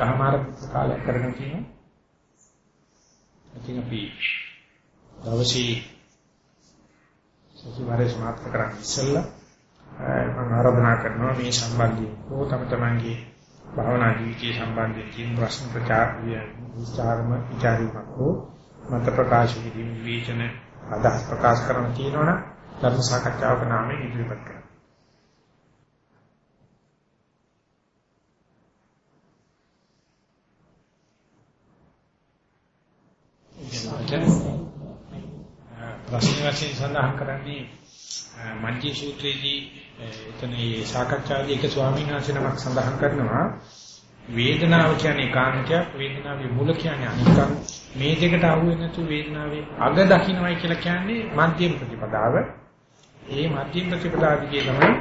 එකමාර කාලයක් කරගෙන තියෙනවා. ඉතින් අපි දවසේ සතිವಾರේ සමාප්ත කරන්න ඉස්සෙල්ලා මම ආරාධනා කරනවා මේ සම්බන්ධයෙන් හෝ තම තමන්ගේ භාවනා ජීවිතය සම්බන්ධයෙන් තියෙන ප්‍රශ්න ප්‍රචාර විචාරම විචාරීමක් හෝ මත ප්‍රකාශ කිරීම විචන අදහස් ප්‍රකාශ කරන තියෙනවනම් ධර්ම සාකච්ඡාවක නාමයෙන් ඉදිරිපත් කරනවා. ප්‍රශ්න වශයෙන් සඳහන් කරන්නේ මජ්ජි සූත්‍රයේදී එතන මේ සාකච්ඡාවේදී එක ස්වාමීන් වහන්සේ නමක් සඳහන් කරනවා වේදනාව කියන්නේ කාන්තයක් වේදනාවේ මුල කියන්නේ අනිකක් මේ දෙකට අහු වෙන්නේ නැතු වේදනාවේ අග දකින්නයි කියලා කියන්නේ මධ්‍යම ප්‍රතිපදාව. ඒ මධ්‍යම ප්‍රතිපදාවදී තමයි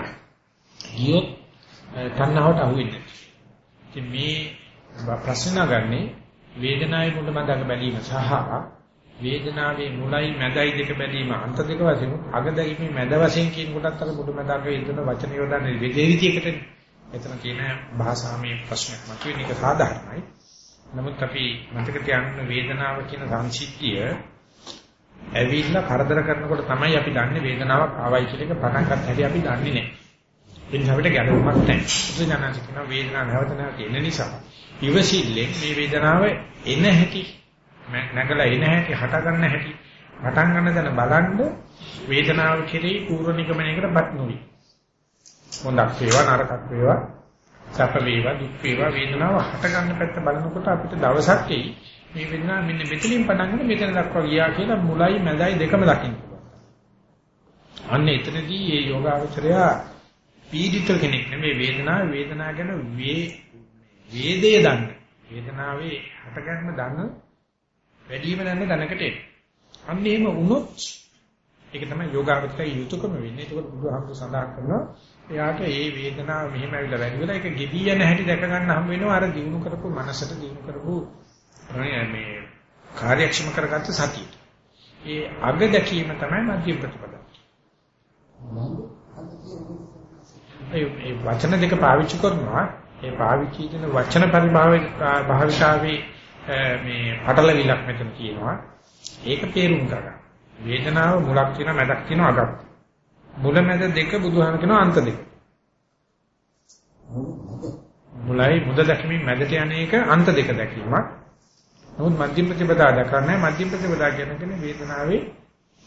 ගියොත් තණ්හාවට අහු වෙන්නේ. ඉතින් මේ ප්‍රශ්න ගන්නේ වේදනාවේ මුල මඳක බැලීම සහ වේදනාවේ මුලයි මැදයි දෙක බැලීම අන්ත දෙක වශයෙන් අග දැකීමේ මැද වශයෙන් කියන කොටත් අර මුල මැදක වේදන වචන යොදන්නේ විදේවිතියකට එතන තියෙන භාෂාමය ප්‍රශ්නයක් මතුවෙන එක සාධාරණයි. නමුත් අපි මතක තියාගන්න වේදනාව කියන සංසිද්ධිය ඇවිල්ලා කරදර කරනකොට තමයි අපි දන්නේ වේදනාවක් ආවයි කියන එක පටන් ගන්න හැටි අපි දන්නේ නැහැ. ඒ නිසා අපිට ගැළවීමක් නැහැ. බුදුජානක කියන වේදනාව නැවත නැවත එන නිසා ඉවසිල්ලෙන් මේ වේදනාව එන හැටි නැගලා එන හැටි හට ගන්න හැටි පටන් ගන්න දන බලන්න වේදනාව කෙරෙහි පූර්ව නිගමනයකටපත් නොවි. හොඳක් වේවා නරකක් වේවා සැප වේවා දුක් වේවා වේදනාව හට ගන්න පැත්ත බලනකොට අපිට දවසක් එයි මේ වේදනාව මෙන්න මෙතනින් පටන් ගන්න මෙතන දක්වා ගියා කියලා මුලයි මැදයි දෙකම දකින්න පුළුවන්. අන්න එතනදී මේ යෝගාවචරය පීඩිත කෙනෙක් නෙමෙයි වේදනාව වේදනාව ගැන වේ වේදය දන්න. වේදනාවේ හට ගන්න දන්න වැඩිම දන්න දැනකට එන්න. අන්න එහෙම වුණොත් ඒක තමයි යෝගාවචරයේ යුතුයකම වෙන්නේ. ඒක බුදුහාමුදුර සඳහන් කරනවා. එයාට ඒ වේදනාව මෙහෙම ඇවිල්ලා වැඩි වෙලා ඒක ගෙවි යන හැටි දැක ගන්න හම් වෙනවා. අර දිනු කරපු මනසට දිනු කරපු මේ කාර්යක්ෂම කරගත්ත සතිය. ඒ අග දැකීම තමයි මධ්‍ය ප්‍රතිපදාව. ඒ වචන දෙක පාවිච්චි කරනවා. ඒ පාවිච්චි කරන වචන පරිභාවයේ භාවිතාවේ මේ පටලවිලක් මෙතන තියෙනවා. ඒක තේරුම් ගන්න. වේදනාව මුලක් තියෙනවා මැදක් තියෙනවා අගක්. මුල මැද දෙක බුදුහාම කියනවා අන්ත දෙක. මුලයි මුද දැකීමෙන් මැදට යන එක අන්ත දෙක දැකීමක්. නමුත් මධ්‍යම ප්‍රතිපදා දක්වන්නේ මධ්‍යම ප්‍රතිපදා කියන්නේ වේදනාවේ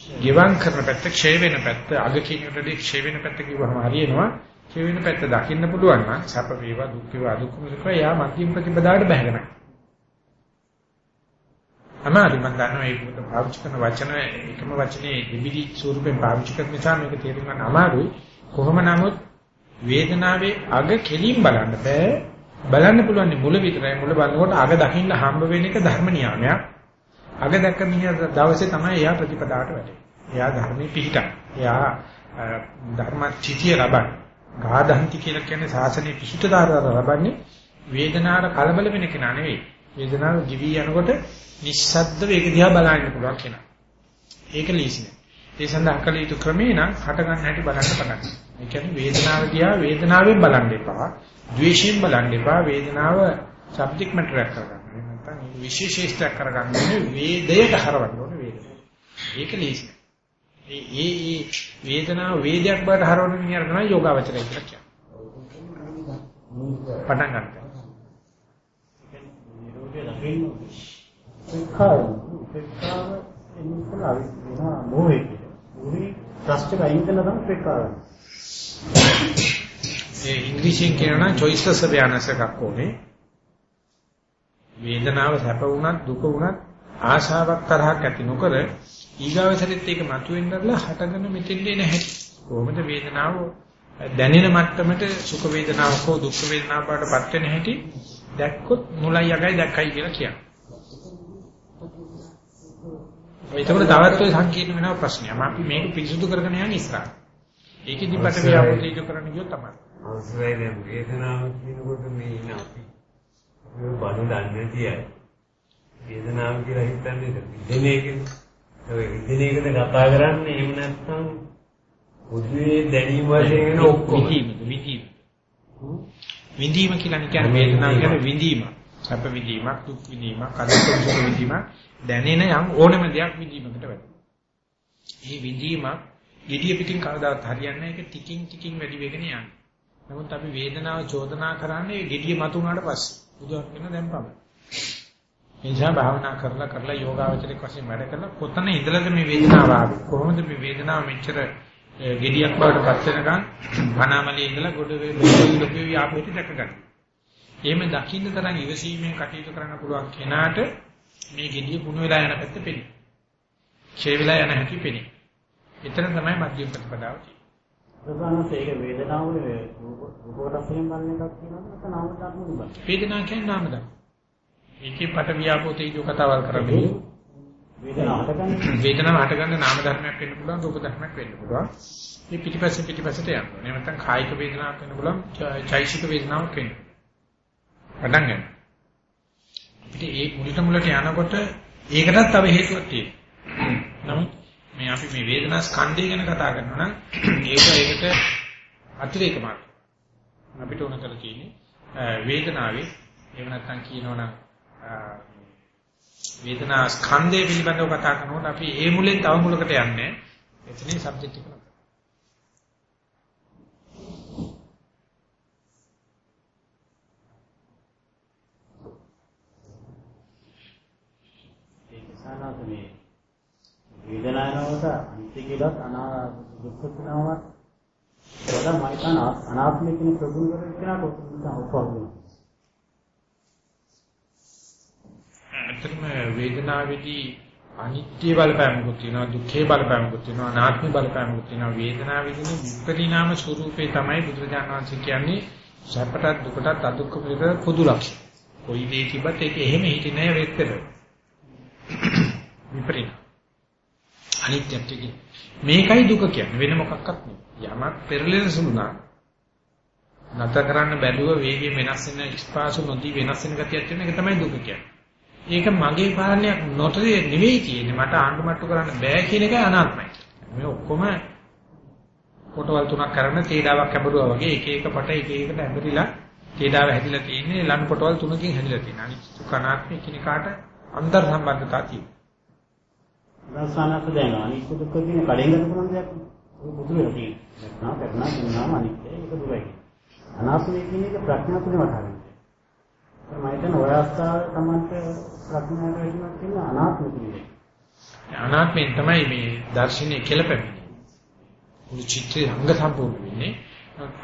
ගිවං කරන පැත්ත, ක්ෂය වෙන පැත්ත, අග කියනකොටදී ක්ෂය වෙන පැත්ත කිව්වම හරියනවා. ක්ෂය වෙන පැත්ත දකින්න පුළුවන් නම් සැප වේවා, දුක් වේවා, අදුක් වේවා, යා මධ්‍යම ප්‍රතිපදාවට බැහැගෙන. අමාරු මම දන්නවා මේකට පාවිච්චි කරන වචන එකම වචනේ දෙවිලි ස්වරූපයෙන් පාවිච්චි කරන නිසා මේක තේරුම් ගන්න අමාරුයි. කොහොම නමුත් වේදනාවේ අග කෙලින් බලන්න බෑ. බලන්න පුළුවන් මුල විතරයි. මුල බලනකොට අග දකින්න හම්බ වෙන එක ධර්ම නියාමයක්. අග දැක්ක මිනිහ දවසේ තමයි එයා ප්‍රතිපදාවට වැටෙන්නේ. එයා ධර්මයේ පිහිටක්. එයා ධර්ම චිතිය ලබන්නේ. ගාධන්ති කියලා කියන්නේ සාසනයේ පිහිටදාරව ලබන්නේ වේදනාවට කලබල වෙන කෙනා නෙවෙයි. වේදනාව දිවි යනකොට නිස්සද්ද වේග දිහා බලන්න පුළුවන් කෙනා. ඒක ලීසි නෑ. ඒ සඳහා කළ යුතු ක්‍රමේ නම් හට ගන්න හැටි බලන්න පටන් ගන්න. ඒ කියන්නේ වේදනාව දිහා වේදනාවෙන් බලන්න එපා. ද්වේෂයෙන් බලන්න එපා. වේදනාව සබ්ජෙක්ට් මැටර් එකක් කරගන්න. නැත්නම් විශේෂීස්ත්‍යක් කරගන්න ඕනේ වේදයට හරවන්න ඕනේ වේදනාව. ඒක ලීසි. ඒ ඒ වේදනාව වේදයක් බවට හරවන මිනිහර තමයි යෝගාවචරය කියලා කියන්නේ. පටන් ගන්න. නිරෝධය ලැබෙන්නේ උපේක්ඛාව උපේක්ඛාව එන්නකල අවිද්‍යාව මොහේ කියන. මොහේ ට්‍රස්ට් එක අයින් කරලා තමයි උපේක්ඛාව. ඒ ඉංග්‍රීසියෙන් කියනවා choiceless awareness එකක් ඕනේ. වේදනාව සැප වුණත් දුක වුණත් ආශාවක් තරහක් ඇති නොකර ඊගාවසරෙත් ඒක මතුවෙන්නදලා හටගෙන මෙතෙන්ද එන හැටි. කොහොමද වේදනාව දැනෙන මට්ටමට සුඛ වේදනාවක් හෝ දුක් වේදනාවක් බවට පත් වෙන හැටි දැක්කොත් මුලයි යගයි දැක්කයි කියලා කියනවා. ඒකවල තවත් ඔය සංකීර්ණ වෙනව ප්‍රශ්නයක්. අපි මේක පිරිසුදු කරගෙන යන ඉස්සරහ. ඒකෙදි පිට ව්‍යාපෘතිජ කරන්න ගියොත් තමයි. අවසරයි දැන් වේදනාව කියනකොට මේ ඉන්න අපි මේ බණු දන්නේ තියයි. වේදනාව කියලා හිතන්නේ විදින එකනේ. ඒ විදින එකද කතා කරන්නේ එහෙම නැත්නම් පොදුවේ දැනීම වශයෙන් ඔක්කොම විඳීම විඳීම. විඳීම කියලා කියන්නේ වේදනාව කියන්නේ විඳීම. සැප විඳීමක් දුක් විඳීමක් අදුක් විඳීමක් දැනෙන යම් ඕනම දෙයක් විඳීමකට වැඩි. මේ විඳීමක් gediya පිටින් කවදාවත් හරියන්නේ නැහැ ඒක ටිකින් ටිකින් වැඩි වෙගෙන යනවා. නමුත් අපි වේදනාව චෝදනා කරන්නේ gediya මතු වුණාට පස්සේ. බුදුහාම කියන දැන් පමණ. එනිසා භාවනා කරලා කරලා යෝගාවචරයක් වශයෙන් වැඩ කරලා කොතන ඉඳලාද මේ වේදනාව ආවේ? කොහොමද මේ වේදනාව මෙච්චර gediyak බවට පත් වෙනකන් වනාමලේ ඉඳලා ගොඩ වේ ලොකේ ආපෙට දැකගන්න. එහෙම දකින්න තරම් ඉවසීමෙන් කටයුතු කරන්න පුළුවන් කෙනාට මේ gediy පුණු වෙලා යන පැත්ත පෙනේ. ඡේ වෙලා යන හැටි පෙනේ. එතන තමයි මධ්‍යම ප්‍රතිපදාව තියෙන්නේ. ප්‍රධානම ඒක වේදනාවනේ රූප රසයෙන් බලන එකක් කියනවා නැත්නම් නාම ධර්ම දුබල. වේදනාව කියන්නේ නාම ධර්ම. ඒකේ පට වියාපෝ තේජෝ කතාවල් කරන්නේ. වේදනාව හටගන්නේ වේදනාව හටගන්න නාම ධර්මයක් වෙන්න පුළුවන් රූප ධර්මයක් වෙන්න පුළුවන්. මේ පිටිපස්සේ පිටිපස්සට යනවා. එහෙම නැත්නම් කායික වේදනාවක් වෙන්න පුළුවන් චෛසික වේදනාවක් වෙන්න. පටන් ගන්න. ඉතින් ඒ මුලට මුලට යනකොට ඒකටත් තව හේතුවක් තියෙනවා. නමුත් මේ අපි මේ වේදනා ස්කන්ධය ගැන කතා කරනවා නම් ඒක ඒකට අතිරේක මාර්ගය. අපිට ඕන කරලා තියෙන්නේ වේදනාවේ එහෙම නැත්නම් කියනවනම් වේදනා ස්කන්ධය පිළිබඳව කතා කරනකොට අපි ඒ මුලෙන් තව මුලකට යන්නේ. එතනින් සබ්ජෙක්ට් එක. ඒක සානාතනේ වේදනාවනවට අනිත්‍ය කියලාත් අනා දුක්ඛ කියනවත් වඩා මයිතන අනාත්මය කියන ප්‍රගුණ කරගෙන කෙනාට උපවදිනවා. ඇත්තටම වේදනාවේදී අනිත්‍ය බලපෑමකුත් තියෙනවා දුක්ඛේ බලපෑමකුත් තියෙනවා අනාත්ම බලපෑමකුත් තියෙනවා වේදනාවේදී විපරිණාම ස්වરૂපේ තමයි බුදුරජාණන් වහන්සේ කියන්නේ සැපටත් දුකටත් අදුක්ඛ පිළිබඳ පොදු ලක්ෂණ. කොයි දේ තිබ්බත් ඒක එහෙම හිටින්නේ නැහැ වෙත්තර. විපරිණාම. අනිත්‍යත් කියන්නේ මේකයි දුක කියන්නේ වෙන මොකක්වත් නෙවෙයි. යමක් පෙරලෙන සුළු නම් නැතර කරන්න බැලුව වේගයෙන් වෙනස් වෙන ස්පාසු නොදී වෙනස් වෙන ගතියක් තියෙන එක තමයි දුක කියන්නේ. ඒක මගේ පාලනයක් නොතේ නෙවෙයි තියෙන්නේ මට ආණ්ඩුමට්ටු කරන්න බෑ කියන එකයි අනාත්මයි. මේ ඔක්කොම කොටවල් තුනක් කරන තේඩාවක් ලැබුවා වගේ එක එක පට එක එකට ඇඹරිලා තේඩාව හැදිලා තියෙන්නේ ලන් කොටවල් තුනකින් හැදිලා තියෙනවා. අනිත් සුඛනාත්මය කියන කාට අන්තර් සම්බන්ධතාව තියෙනවා. රසානක දැන අනිත්‍ය දුක්ඛ කියන කඩෙන් ගන්න පුළුවන් දෙයක් නෙවෙයි. බුදු වෙලා තියෙන්නේ. නැත්නම් කරනා කියනවාම අනිත්‍ය ඒක දුකයි. අනාත්මය කියන එක ප්‍රඥා තුනේ වටහාගන්න. මම හිතන්නේ ඔය අවස්ථාවේ තමයි ප්‍රඥාවට වැඩිමත් තියෙන අනාත්ම කියන්නේ. අනාත්මයෙන් තමයි මේ දර්ශනය කෙලපෙන්නේ. මුළු චිත්‍රය අංග සම්පූර්ණ වෙන්නේ.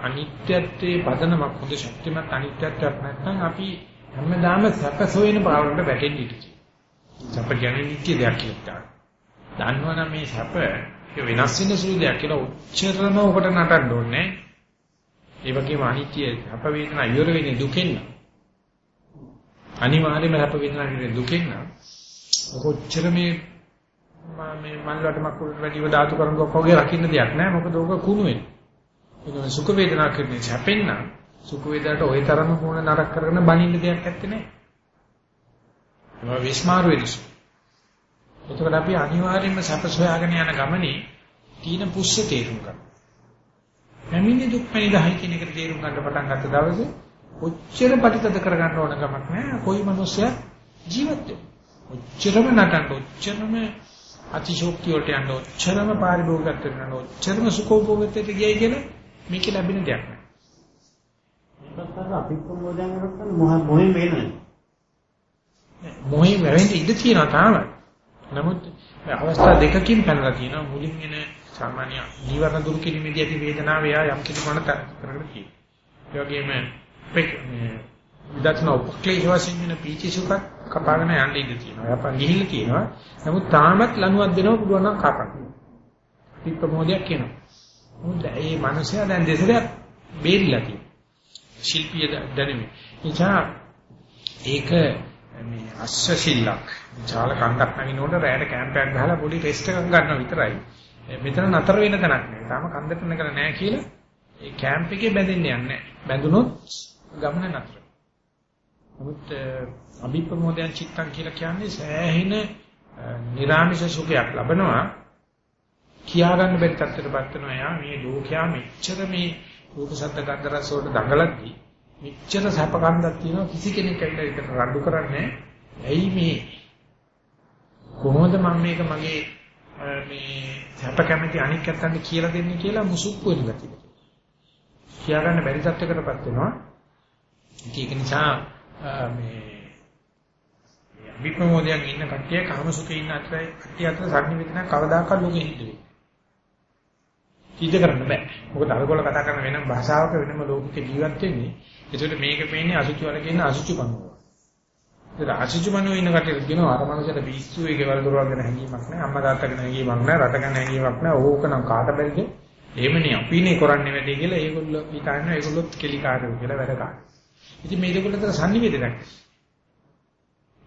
අනිත්‍යත්වයේ පදනමක් හොඳ ශක්තිමත් අනිත්‍යත්වයක් නැත්නම් අපි හැමදාම සැපසොයන බවට වැටෙන්න ඉඩ සැප කියන්නේ නිත්‍ය දෙයක් කියලා. දන්නවනම් මේ සැප වෙනස් වෙන සුළු දෙයක් කියලා උච්චරම ඔබට නටන්න ඕනේ. ඒ වගේම අනිත්‍ය සැප වේදනා ඉවර වෙන්නේ දුකෙන්. අනිවාර්යයෙන්ම සැප වේදනා ඉවර දුකෙන් නම් කොච්චර මේ මේ මල්ලට මකුල් වැඩිව ධාතු කරංගක් වගේ රකින්න දෙයක් නෑ මොකද ඕක කුණු වෙන්නේ. ඒක සුඛ වේදනා කියන්නේ සැපෙන්න සුඛ වේදනට ওই තරම මොන නරක කරගෙන බනින්න දෙයක් නැත්තේ නෑ. ඒවා විස්මාරු වෙනසු. එතකොට අපි අනිවාර්යයෙන්ම සැප සොයාගෙන යන ගමනේ තීන පුස්ස තේරුම් ගන්න. පැමිණි දුක් පැනිදහයි කියන එකට තේරුම් ගන්න පටන් ගත්ත දවසේ ඔච්චර ප්‍රතිතද කරගන්න ඕන ගමක් නෑ. කොයි මිනිස්සයා ජීවත් වෙන්නේ. ඔච්චරම නටන්න ඔච්චරම අතිශෝක්තිය වලට යන්න ඔච්චරම පාරිභෝගිකත්වයට යන්න ඔච්චරම සුඛෝපභෝගීත්වයට ගියයි කියන මේක ලැබෙන දෙයක් නෑ. ඒකත් අර අපි ප්‍රමෝදයන් කරත් මොහෙන් වෙන්නේ. මොහින් වෙවෙන්න ඉඩ තියෙනවා තාම. නමුත් අවස්ථා දෙකකින් පැනලා තියෙනවා මුලින් එන සාමාන්‍ය නීවරණ දුරු කිරීමේදී ඇති වේදනාව එයා යම් කිසි මොන කරගෙන තියෙනවා. ඒ වගේම විදර්ශනා උපක්ලේශ වශයෙන් වෙන පීචි සුඛ කපාගෙන යන්න ඉඩ තියෙනවා. යපන් ගිහිල්ලා තියෙනවා. නමුත් තාමත් ලණුවක් දෙනව පුළුවන් නම් කපන්න. පිට්පමෝදයක් කියනවා. මොකද මේ මිනිසයා දැන් දෙසරයක් බේරිලා තියෙනවා. ශිල්පීය දැනෙන්නේ. එචා ඒක මේ අස්ස සිල්ලක් විශාල කන්දක් නගිනකොට රැයට කැම්පයක් ගහලා පොඩි ටෙස්ට් එකක් ගන්නවා විතරයි. මෙතන නතර වෙන තැනක් නෑ. තාම කන්දට නගලා නෑ කියලා ඒ කැම්ප් එකේ බැඳෙන්න යන්නේ නෑ. බැඳුනොත් ගමන නතර. නමුත් අභිප්‍රමෝදයන් චිත්තං කියලා කියන්නේ සෑහෙන නිර්ාමිෂ සුඛයක් ලබනවා. කියා ගන්න බැරි තත්ත්වයකටපත් වෙනවා යා මේ ලෝකයා මෙච්චර මේ රූප ශබ්ද ගන්ධ රස වලට දඟලද්දී මෙච්චර සැපකන්දක් තියෙනවා කිසි කෙනෙක් ඇවිල්ලා ඒකට රණ්ඩු කරන්නේ ඇයි මේ කොහොමද මම මේක මගේ මේ සැප කැමති අනික් පැත්තට කියලා දෙන්නේ කියලා මුසුප්පු වෙන ගතිය. කියා ගන්න බැරි තත්යකටපත් වෙනවා. ඒක නිසා මේ විප්‍රමෝදයෙන් ඉන්න කට්ටිය කාමසුඛේ ඉන්න අතරයි කට්ටිය අතර සංනිවිතන කවදාකවත් ලෝකෙ හිට වෙන්නේ. සිද්ධ කරන්න බෑ. මොකද අරගොල්ල කතා කරන වෙනම භාෂාවක වෙනම ලෝකික ජීවත් වෙන්නේ. ඒකට මේක පේන්නේ අසුචි වල කියන අසුචි පණුව. ඒක අසුචි පණුව ඉන්න කට්ටිය කියනවා අර මනුස්සයට පිස්සු ඒ ගෙවල් දොරවල් ගැන හැඟීමක් නැහැ. අම්මා තාත්තා ගැන හැඟීමක් නැහැ. රට ගැන හැඟීමක් නැහැ. ඕක නම් කාට බැරිද? එහෙමනේ අපිනේ කරන්නේ වැඩි කියලා ඒගොල්ලෝ හිතන්නේ ඒගොල්ලොත් කෙලිකාරයෝ කියලා වැඩ ගන්න. ඉතින් මේ දෙකල අතර sannivedanaක්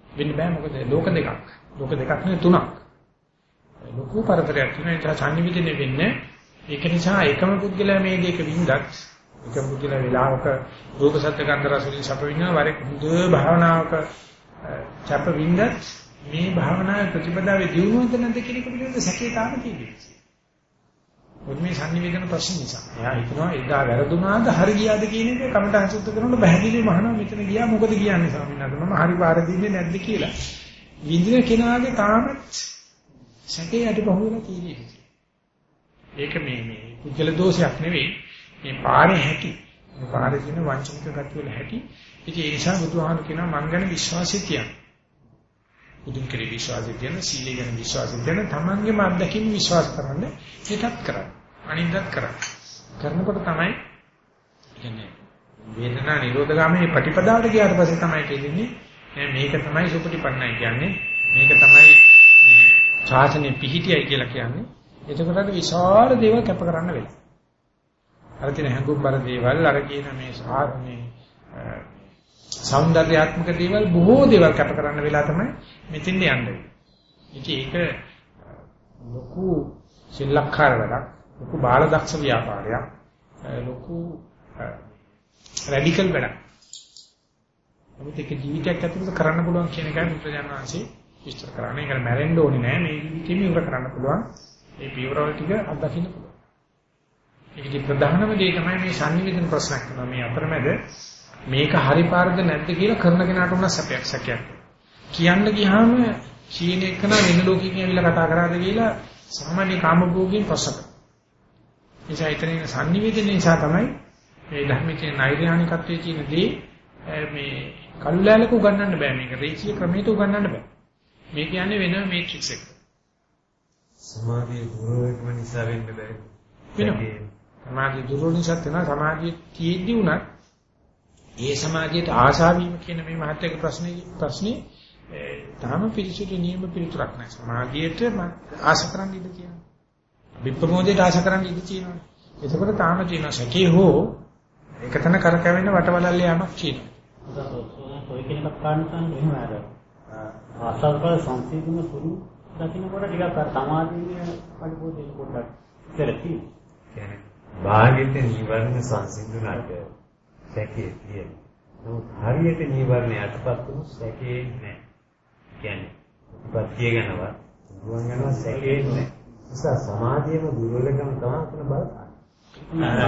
වෙන්න බෑ මොකද ලෝක දෙකක්. ලෝක දෙකක් නෙවෙයි තුනක්. ලොකු පරතරයක් තියෙන නිසා sannivedana වෙන්නේ ඒක නිසා එකම පුද්ගලයා මේ දෙක වින්දත් එකම පුද්ගලයා වේලාවක රූප සත්‍ය ගන්ධ රස වලින් සැප විඳිනවා වරේ හොඳ භාවනාවක සැප විඳත් මේ භාවනාවේ ප්‍රතිපදාවේ දියුණුවද නැද්ද කියන එක පිළිබඳ සැකේ තාම තියෙනවා. මොකද මේ sannivedana ප්‍රශ්න නිසා. එයා හිතනවා එදා වැරදුනාද හරි ගියාද කියන එක කමට අසුත්ත කරනකොට බහැදිලි මහනවා මෙතන ගියා මොකද කියන්නේ ස්වාමීන් වහන්සේ මම හරි පාර දින්නේ නැද්ද කියලා. විඳින කෙනාගේ තාමත් සැකේ යටිපහුවලා තියෙනවා. ඒක මේ මේ පුද්ගල දෝෂයක් නෙවෙයි. මේ පාරේ හැටි. මේ පාරේ තියෙන වංචනික ගති වල හැටි. ඉතින් ඒ නිසා බුදුහාමුදුරු කියනවා මං ගැන විශ්වාසය තියන්න. බුදුන් කෙරේ විශ්වාසය තියෙන සීලය ගැන විශ්වාසය තියෙන තමන්ගේම අත්දැකීම් විශ්වාස කරන්න ඒකත් කරන්න අනිද්දත් කරන්න. කරනකොට තමයි කියන්නේ වේදනා නිරෝධ ගාමී ප්‍රතිපදාවට ගියාට පස්සේ තමයි තේරෙන්නේ මේක තමයි සුපටිපන්නයි කියන්නේ මේක තමයි ශාසනයේ පිහිටියයි කියලා කියන්නේ. එතකොට අර විශාල දේවල් කැප කරන්න වෙනවා අර තියෙන හැඟුම් බර දේවල් අර කියන මේ සාර්මේ සෞන්දර්යාත්මක දේවල් බොහෝ දේවල් කැප කරන්න වෙලා තමයි මෙතෙන්ට යන්නේ. ඉතින් ඒක ලොකු සිල්ලක්කාර වැඩක්, ලොකු බාලදක්ෂ ව්‍යාපාරයක්, ලොකු රැඩිකල් වැඩක්. නමුත් ඒක ජීවිතයක් ඇතුළත කරන්න පුළුවන් කියන එකයි මුද්‍රජාන වංශේ විස්තර කරන්නේ. ඒක මැරෙන්න ඕනේ නෑ මේ ජීවිතේම ඉවර කරන්න පුළුවන්. ඒ පියවරවල ටික අත්දකින්න පුළුවන්. ඒකේ ප්‍රධානම දේ තමයි මේ sannivedana ප්‍රශ්නයක් කරනවා. මේ අතරමැද මේක හරි පාරද නැද්ද කියලා කරන කෙනාට උනස් සැපයක් සැකයක්. කියන්න ගියාම චීන එකන වෙන ලෝකෙකින් ඇවිල්ලා කතා කරාද කියලා සාමාන්‍ය කාමභෝගීන් ප්‍රශ්න කරනවා. නිසා ඊතරින් sannivedana නිසා තමයි මේ ධර්මිකේ නෛර්යානිකත්වයේ තියෙන දේ මේ කල්ලාලක උගන්නන්න බෑ මේක රේඛීය ක්‍රමයට උගන්නන්න බෑ. මේ කියන්නේ වෙන මේට්‍රික්ස් එක. සමාධිය දුරවීම නිසා වෙන්න බෑ. වෙනවා. සමාධිය දුරවීම නිසා වෙනවා සමාධිය තියෙද්දි උනත් ඒ සමාධියට ආශා වීම කියන මේ මහත්යක ප්‍රශ්නේ ප්‍රශ්නේ තාම පිළිසුදු නියම පිළිතුරක් නැහැ. සමාධියට ආශා කරන්න ඉඩ තියෙනවා. විප්‍රමෝදයට ආශා කරන්න ඉඩ තියෙනවා. එතකොට තාම තියෙන සැකේ හෝ එකතන කරකැවෙන වටවලල්ල යamak තියෙනවා. ඔය කෙනෙක් කාණ්ඩයන් එහෙම අර කර සංසිඳන සුළු දකින්නකොට ටිකක් අර සමාධියේ පරිපෝෂණය පොඩ්ඩක් ඉතරති. කියන්නේ භාගෙට නිවර්ණ සංසිඳුණාට සැකේ තියෙනවා. නමුත් හරියට නිවර්ණ යටපත් වුණු සැකේ නැහැ. කියන්නේ ප්‍රත්‍ය ගැනවත් ගුවන් ගැනවත් සැකේ නැහැ. නිසා සමාධියම දුර්වලකම තමයි අතන බලපාන්නේ.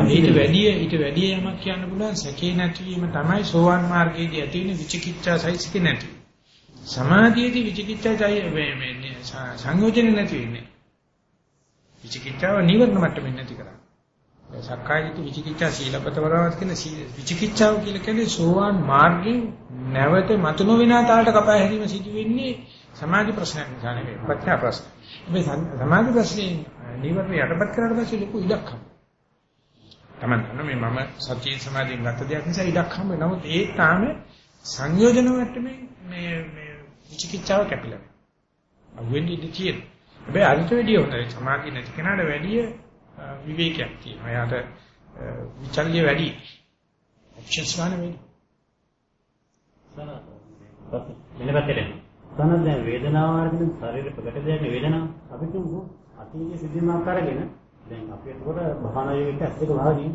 ඊට වැඩිය ඊට වැඩිය යමක් කියන්න පුළුවන් සැකේ නැතිවීම තමයි සෝවාන් මාර්ගයේදී ඇති වෙන විචිකිච්ඡා සයිසික නැති. සමාධියේදී විචිකිච්ඡා මේ සංයෝජන නැති වෙන්නේ. විචිකිච්ඡාව නිවර්ණ මට්ටමින් නැති කරන්නේ. සක්කාය දිට්ඨි විචිකිච්ඡා සීලපත වරවත් කියන විචිකිච්ඡාව කියලා කියන්නේ සෝවාන් මාර්ගයෙන් නැවත මතු නොවිනා තාලට කපා හැරීම සිදු වෙන්නේ සමාධි ප්‍රශ්නයක් නිසා නෙවෙයි ප්‍රඥා ප්‍රශ්න. මේ සමාධි ප්‍රශ්නේ නිවර්ණ යටපත් කරලා පස්සේ ලොකු ඉඩක් හම්බ. Taman මේ මම සත්‍ය සමාධියෙන් ගත දෙයක් නිසා ඉඩක් හම්බ. නමුත් ඒ තාම සංයෝජන මට්ටමේ මේ මේ විචිකිච්ඡාව කැපිලා. අවෙන්නේ ඉඳී හැබැයි අරිට වැඩිය හොඳයි. සමාධිය නැති කෙනාට වැඩිය විවේකයක් තියෙනවා. එයාට විචල්්‍ය වැඩි. ඔප්ෂන්ස් ගන්න වැඩි. වෙන පැත්තට. තනද දැන් වේදනාව අරගෙන ශරීර ප්‍රකට දෙයක් වේදනාව අපි කියමු අතීතයේ සිද්ධාන්ත අරගෙන දැන් අපි එතකොට භාවනා යෝගික ඇස් දෙක වහගෙන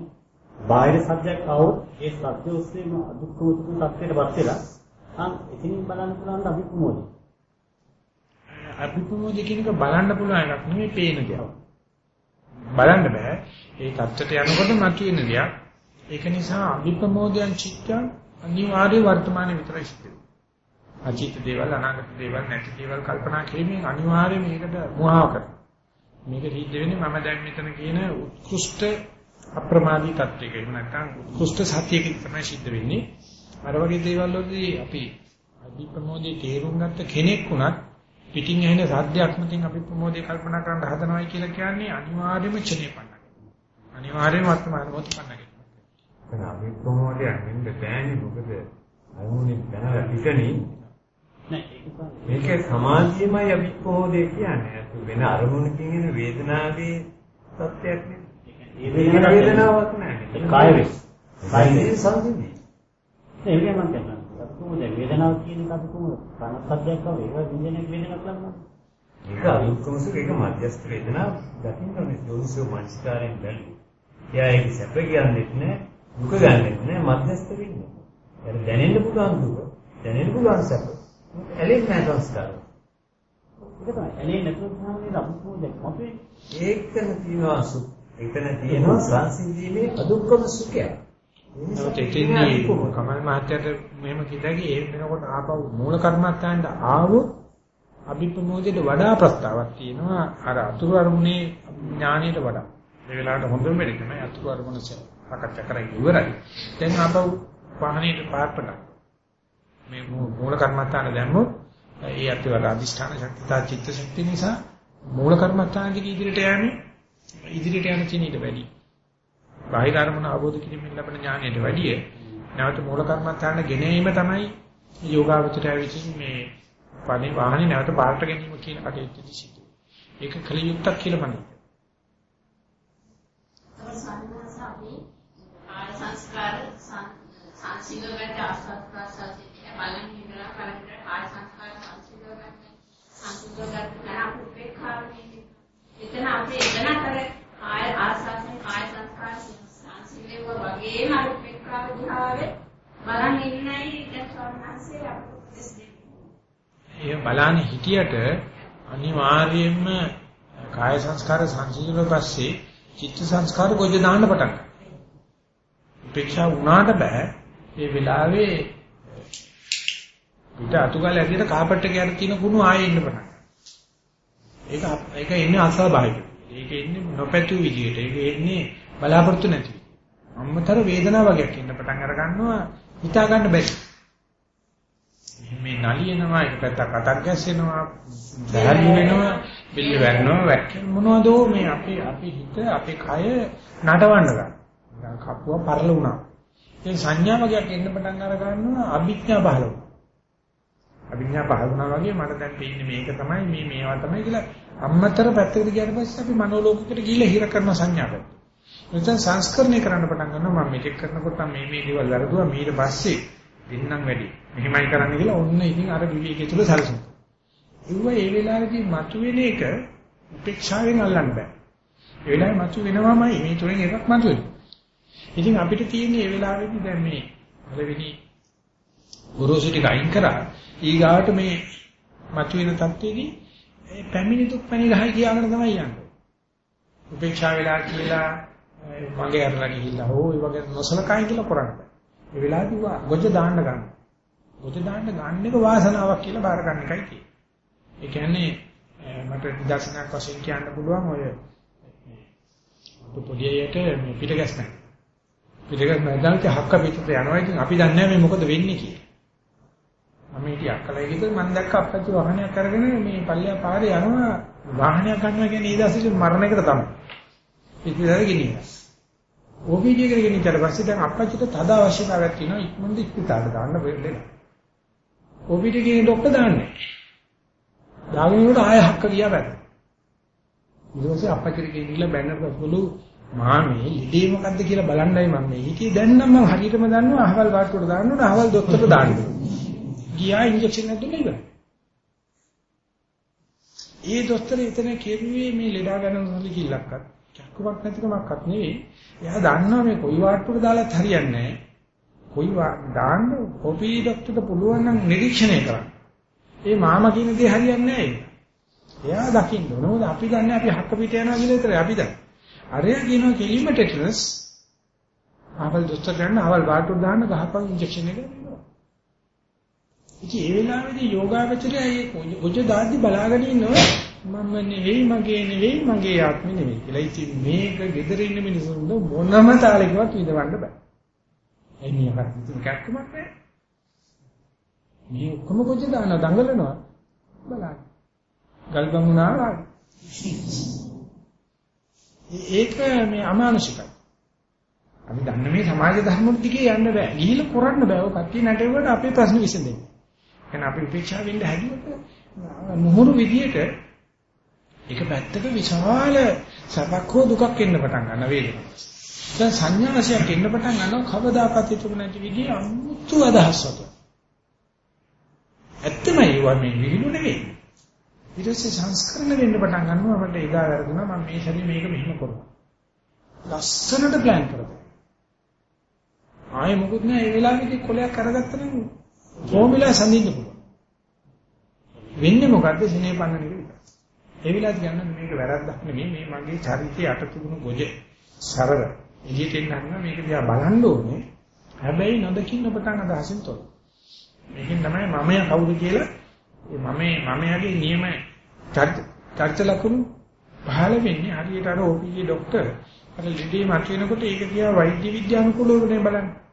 බාහිර සත්‍යයක් આવොත් ඒ සත්‍ය ඔස්සේම දුක්ඛ මුතුක සත්‍යයටපත් වෙලා අන් ඉතින් බලන්න පුළුවන් අපි කොහොමද අභිප්‍රමෝදය කියන එක බලන්න පුළුවන් එකක් නෙමෙයි පේන දෙයක්. බලන්න බෑ. ඒ தත්තට යනකොට මතුවෙන දෙයක්. ඒක නිසා අභිප්‍රමෝදයන් චිත්තයන් අනිවාර්ය වර්තමානයේ විතරයි සිද්ධ වෙන්නේ. අචිත දේවල් අනාගත දේවල් නැති දේවල් කල්පනා කිරීමෙන් අනිවාර්යයෙන් මේකට මුවාව කරනවා. මේක සිද්ධ වෙන්නේ මම දැන් මෙතන කියන උත්කෘෂ්ඨ අප්‍රමාදී තත්වයක. එහෙම නැත්නම් උත්කෘෂ්ඨ සත්‍යයක තමයි සිද්ධ වෙන්නේ. අර වගේ දේවල් වලදී අපි අභිප්‍රමෝදයේ තේරුම් ගත්ත කෙනෙක් වුණත් පිටින් ඇහෙන සද්දයක් මතින් අපි ප්‍රමෝදේ කල්පනා කරන්න හදනවයි කියලා කියන්නේ අනිවාර්යයෙන්ම චනේ පන්නන. අනිවාර්යයෙන්ම වර්තමාන මොහොත පන්නන. එතන අපි කොහොමද යන්නේ බෑනේ මොකද අරමුණේ දැනලා පිටණි නෑ ඒක තමයි. මේකේ සමාධියමයි අපි කොහොමද කියන්නේ වෙන අරමුණකින් එන වේදනාවේ සත්‍යයක් නෙවෙයි ඒ වේදනාවක් නෑ ඒක කාය වේ. කායේ සංසිඳි ඒක මම කියනවා. කොහොමද වේදනාව කියන එක අපි කොහොමද ප්‍රාණසද්දයක් ආව ඒක විඳින වේදනාවක් ලබනවා. ඒක අවික්කමසු ඒක මධ්‍යස්ථ වේදනාව දකින්න ඕනේ යෝනිසෝ මනස්කාරයෙන් බැලු. එයා ඒක සැප කියන්නේත් නෑ දුක ගන්නෙත් නෑ මධ්‍යස්ථ වෙන්නේ. ඒක දැනෙන්න පුළුවන් දුක දැනෙන්න පුළුවන් සැප. ඇලෙන්නේ නෑ සංස්කාරය. ඒක තමයි. එනේ නැතුව තමයි අපි කොහොමද අපේ ඒකන තියෙනවා සු. එතන තියෙනවා සංසිඳීමේ අදුක්කම සුඛය. නමුත් එතෙන්දී කමල් මහත්තයාට මෙහෙම කිව්දාගේ ඒ වෙනකොට ආපහු මූල කර්මස්ථානට ආවොත් අභිප්‍රමෝදයට වඩා ප්‍රස්තාවක් තියෙනවා අර අතුරු අරමුණේ ඥානයට වඩා. මේ වෙලාවට හොඳම වෙලෙ තමයි අතුරු අරමුණ සාකච්ඡා කරගෙන ඉවරයි. දැන් ආපහු වාහනේට පාර්පණ මේ මූල කර්මස්ථාන දැම්මොත් ඒ අත් වල අදිෂ්ඨාන ශක්තිය චිත්ත ශක්තිය නිසා මූල කර්මස්ථානදී ඉදිරියට යන්නේ ඉදිරියට යන චිනීට වැඩි. බාහිර අරමුණ අවබෝධ කිරීමෙන් ලැබෙන ඥානයට වැඩිය නැවත මූල කර්මස්ථාන ගෙනීම තමයි යෝගාවචරය විසින් මේ පණි වාහනේ නැවත පාර්ට ගැනීම කියන කටයුත්තදී සිදු. ඒක කල යුක්තක් කියලා මම සම්මාසාවි ආය සංස්කාර සංසිඳවගත ආස්වාද ප්‍රසාදිතය බලන් ඉඳලා බලන්න ආය සංස්කාර සංසිඳවගත සංසිඳවගත කරා උපේක්ෂාවනේ එතන අපි එතන කර ආය ආස්වාදයෙන් ආය සංස්කාර සංසිඳෙව වගේම අර උපේක්ෂාව දිහාවේ බලන් ඉන්නයි දැන් සෝමනසේ අපිට ඒ බලන්නේ හිටියට අනිවාර්යයෙන්ම කාය සංස්කාර සංසිඳුන පස්සේ චිත්ත සංස්කාර ගොජ දාන්න පටන් ගන්නවා. උපේක්ෂා වුණාට බෑ ඒ වෙලාවේ පිට අතුගල ඇදියට කාපට් එක යට තියෙන කුණු ආයෙ ඉන්න පටන් ගන්නවා. ඒක ඒක එන්නේ අස්වාභාවික. ඒක එන්නේ නොපැතු විදියට. ඒක එන්නේ බලාපොරොත්තු නැති. අම්මතර වේදනාව වගේක් ඉන්න පටන් අර ගන්නවා හිතා ගන්න බැරි. මේ නලියනවා එක පැත්තක් අතක් ගැස්සෙනවා බැහැලු වෙනවා බිල්ල වැරෙනවා වැක්කෙන මොනවදෝ මේ අපේ අපේ හිත අපේ කය නටවන්න ගන්න. නිකන් කපුව පරල වුණා. ඒ සංඥා වගේක් එන්න පටන් අර ගන්නවා අභිඥා පහළ වුණා. අභිඥා පහළ වුණා වගේ මට දැන් පේන්නේ මේක තමයි මේ මේවා තමයි කියලා අම්මතර පැත්තකට ගියාට පස්සේ අපි මනෝලෝකයකට ගිහිල්ලා හිර කරන සංඥා පැත්ත. එතන සංස්කරණය කරන්න පටන් ගන්නවා මම මේක කරනකොට මේ මේ දේවල් වැරදුවා ඊට පස්සේ දෙන්නම් වැඩි. මෙහෙමයි කරන්න කියලා ඔන්න ඉතින් අර විවේකයේ තුල සැලසුම්. ඒව ඒ වෙලාවේදී මතුවෙන එක උපේක්ෂාවෙන් අල්ලන්න බෑ. ඒ වෙලාවේ මතුවෙනවමයි මේ තුනෙන් එකක් මතුවෙනවා. ඉතින් අපිට තියෙන්නේ මේ වෙලාවේදී දැන් මේ පළවෙනි ගුරුසු ටික අයින් කරා ඊගාවට මේ මතුවෙන තත්ත්වෙදී ඒ පැමිණි දුක් පැණි ගහයි කියාගෙන තමයි යන්නේ. උපේක්ෂා වෙලා කියලා මගේ අරලා ගිහිල්ලා හෝ ඒ වගේ නොසලකයි කියලා කරන්නේ. ඒ වෙලාවදී ගොජ දාන්න ගන්න. ගොජ දාන්න ගන්න එක වාසනාවක් කියලා බාර ගන්න එකයි තියෙන්නේ. ඒ කියන්නේ මට නිදර්ශනයක් වශයෙන් කියන්න පුළුවන් ඔය පොඩියට මේ පිටගැස් නැහැ. පිටගැස් නැදාන්ට හක්ක පිටට යනවා ඉතින් අපි දන්නේ නැහැ මේ මොකද වෙන්නේ කියලා. මම හිටිය අක්කලයි ගෙදර මම දැක්ක අප්පච්චි වාහනයක් අරගෙන මේ පල්ලිය පාරේ යනවා වාහනයක් ගන්නවා කියන්නේ ඊදාසිට මරණ එකට තමයි. ඉතින් ගෙනියනවා. OPD එකට ගෙනිච්චට පස්සේ දැන් අප්පච්චිට තද අවශ්‍යතාවයක් තියෙනවා ඉක්මනට ඉස්පිතාලට දාන්න වෙන්නේ. OPD ගෙනියන ડોක්ටර් දාන්නේ. දාගෙන ඉන්නකොට ආය හක්ක ගියා බැලුවා. ඊට පස්සේ අප්පච්චිට ගෙනිලා බැනර් පස්වලු මාමේ ඉදී මොකද්ද කියලා බලන්නයි මම මේ හිටියේ දැන් නම් මම හරියටම දන්නවා අහවල් වාට්ටුවට දාන්න ඕන අහවල් දොස්තරට දාන්න ඕන. ගියා ඉන්ජෙක්ෂන් එකක් දුන්නා ඉවරයි. ඒ දොස්තර එතන කෙරුවේ මේ ලෙඩා ගන්න සල්ලිකිල්ලක්වත් චක්කුවක් නැතිකමක්වත් නෙවෙයි. එයා දන්නවා මේ කොයි වාට්ටුවට දාලත් හරියන්නේ නැහැ. කොයි දාන්න කොපි ડોක්ටර්ට පුළුවන් නම් නිරීක්ෂණය කරන්න. ඒ මාමා කියන දේ හරියන්නේ නැහැ. එයා දකින්න ඕන. මොකද අපි දන්නේ අපි හක්ක පිට යනවා කියලා විතරයි අපි දන්නේ. අරයා කියනවා කෙලිම ටෙටනස් ආවල් දොස්තර ගන්න ආවල් වාටුව දාන්න ගහපන් ඉන්ජෙක්ෂන් එක දෙනවා. ඉතින් ඒ වෙලාවේදී යෝගාවචරය ඒ ගොජ දාද්දි බලාගෙන ඉන්නවා මම නෙවෙයි මගේ නෙවෙයි මගේ ආත්මෙ නෙවෙයි කියලා. ඉතින් මේක gedere ඉන්න මිනිසුන්ට මොනම තාලෙකවත් විඳවන්න බෑ. ඒ නියමකට ඉතින් කැක්කමක් නැහැ. මේ ඔක්කොම ගොජ දාන දඟලනවා බලන්න. ගල්ගමුණා වගේ. ඒක මේ අමානුෂිකයි. අපි දන්න මේ සමාජ ධර්ම දිගේ යන්න බෑ. ගිහිල්ලා කරන්න බෑ. ඔය කට්ටිය නැටෙව්වට අපේ ප්‍රශ්න විසඳෙන්නේ. එහෙනම් අපි උපේක්ෂා වෙන්න හැදුවට මුහුරු විදියට එක පැත්තක විශාල සබක් හෝ දුකක් එන්න පටන් ගන්න වේදනාවක්. දැන් සංඥාසයක් එන්න පටන් ගන්නවා කවදාකවත් හිතුව නැති විදිහේ අමුතු අදහස් වල. ඇත්තමයි ඒවා මේ විහිළු නෙවෙයි. ඊට පස්සේ සංස්කරණ වෙන්න පටන් ගන්නවා මට එදා වැරදුනා මම මේ සැරේ මේක මෙහෙම කරනවා. ලස්සනට ප්ලෑන් කරලා. ආයේ මොකුත් නෑ ඒ වෙලාවේදී කොලයක් අරගත්තා නම් කොහොමලා සඳින්න පුළුවන්. වෙන්නේ මොකද්ද සිනේ පන්නන එක විතරයි. ඒ වෙලාවට ගන්න මේක වැරද්දක් නෙමෙයි මේ මගේ චරිතයේ අට තිබුණු ගොජ සරල. එළියට එන්න හදන මේක දිහා බලන්න ඕනේ. හැබැයි නොදකින්න පටන් අදහසින් තොර. මේකෙන් තමයි මමය කවුද කියලා මමේ මමයාගේ නියම චරිත ලකුණු පහළ වෙන්නේ හරියට අර OPG ડોක්ටර් අර ලෙඩේ මත වෙනකොට ඒක දිහා වෛද්‍ය විද්‍යානුකූලව නේ බලන්නේ.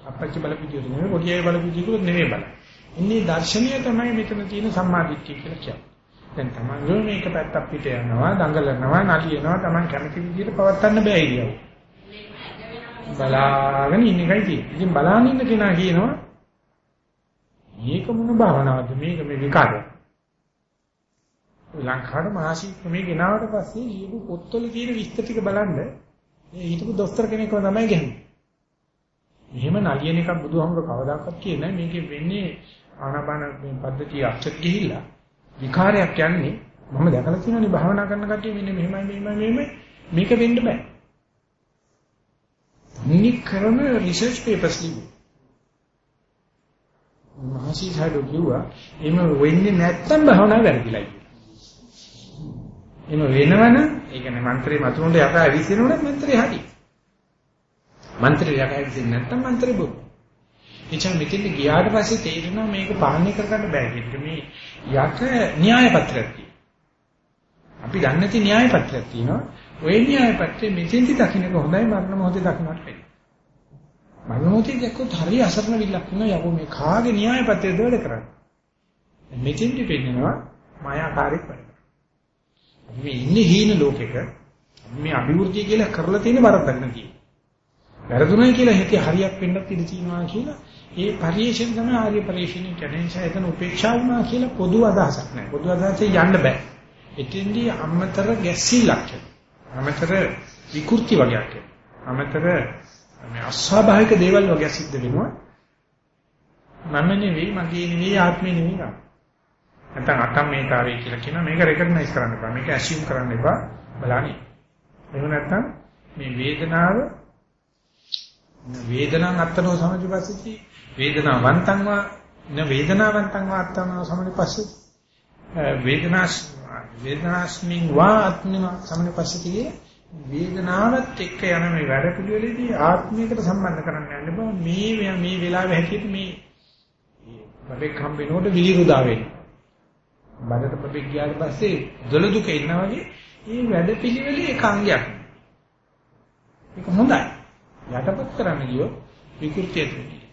අපච්චි බලපිටියට නෙමෙයි පොඩියයි බලපිටියට නෙමෙයි බලන්නේ. ඉන්නේ දර්ශනීය තමයි මෙතන තියෙන සම්මාදිට්ඨිය කියලා කියන්නේ. දැන් තමන්ගේ මේක පැත්තක් පිට යනවා, දඟලනවා, නලියනවා, තමන් කැමති විදිහට පවත්වන්න බෑ ඉරියව්. බලාගෙන ඉන්න එකයි තියෙන්නේ. ඉතින් බලාගෙන ඉන්න කෙනා කියනවා මේක මොන භාවනාවක්ද මේක මේ විකාරයක්. ලංකාවේ මහසි මේ ගෙනාවට පස්සේ ලියපු පොත්වල තියෙන විස්තර ටික බලන්න මේ හිටපු දොස්තර කෙනෙක්ව තමයි ගහන්නේ. මෙහෙම නලියන එකක් බුදුහාමුදුර කවදාකවත් කියන්නේ මේකේ වෙන්නේ ආනාපාන මේ පද්ධතිය අක්ෂර ගිහිල්ලා විකාරයක් යන්නේ මම දැකලා තියෙනනේ භාවනා කරන කට්ටිය මෙන්න මෙහෙමයි මෙහෙමයි මෙහෙමයි මේක වෙන්න බෑ. නික් කරන රිසර්ච් පේපර්ස් ලියු. මහසි සයිඩෝ කිව්වා එහෙම වෙන්නේ නැත්තම් භාවනාව වැරදිලා කියලා. එහෙම වෙනවනම් ඒ කියන්නේ මන්ත්‍රේ මතුනට යට ඇවිසිනොත් මන්ත්‍රේ හරි. මන්ත්‍රේ යට ඇවිසින්නේ නැත්තම් මන්ත්‍රේ බොරු. එචා මෙතෙන් ගියාට පස්සේ තේරෙනවා මේක පාලනය කරගන්න බෑ කියන මේ යට න්‍යාය පත්‍රයක් තියෙනවා. අපි දන්නේ නැති න්‍යාය පත්‍රයක් තියෙනවා. ওই න්‍යාය පත්‍රයේ මෙතෙන්දි දකින්නක හොඳයි මරණ මොහොතේ දකින්නට වෙන්නේ. මරණ මොහොතේ දැක්කොත් හරි අසරණ විලක් වෙනවා යකෝ මේ කාගේ න්‍යාය පත්‍රයද වැඩ කරන්නේ. මෙතෙන්දි පෙන්නනවා මායාකාරීක් වැඩ. අපි මේ ඉන්නේ හීන ලෝකෙක මේ අභිවෘද්ධිය කියලා කරලා තියෙන වරදක් නැති. වැරදුණයි කියලා හිතේ හරියක් වෙන්නත් ඉඩ තියෙනවා කියලා ඒ පරිේශන තමයි ආර්ය පරිේශණය කියන්නේ නිසා එතන උපේක්ෂා වුණා කියලා පොදු අදහසක් නැහැ. පොදු අදහසේ යන්න බෑ. එතෙන්දී අමතර ගැස්සීලක් අමතර විකෘති වගේක් අමතර මේ අස්වාභාවික දේවල් වගේ සිද්ධ වෙනවා. මම නෙවෙයි මගේ නෙවෙයි ආත්මේ නෙවෙයි ගන්න. නැත්නම් අකම්මේතාවය කියලා කියනවා මේක රෙකග්නයිස් කරන්න එපා. මේක ඇසියුම් කරන්න එපා. බලන්නේ. එහෙම නැත්නම් මේ වේදනාව වේදනං අත්තනෝ සමජිපස්සති. වේදනාවන්තං වා න වේදනාවන්තං වා අත්තනෝ සමජිපස්සති. වේදනාස් වේදනාස්මින් වා අත්නම සමජිපස්සති. වේදනාවත් එක්ක යන මේ වැඩ පිළිවෙලේදී ආත්මයකට සම්බන්ධ කරන්න යන්න බෑ. මේ මේ වෙලාවේ හැටියට මේ බබෙක් හම්බෙනකොට විලිරුදා වෙන්නේ. බඩට බබෙක් ගියාට පස්සේ දොළ දුක ඉන්නා වගේ මේ වැඩ පිළිවෙලේ එක අංගයක්. ඒක හොඳයි. යටපත් කරන්න ගියොත් විකෘතියට වෙන්නේ.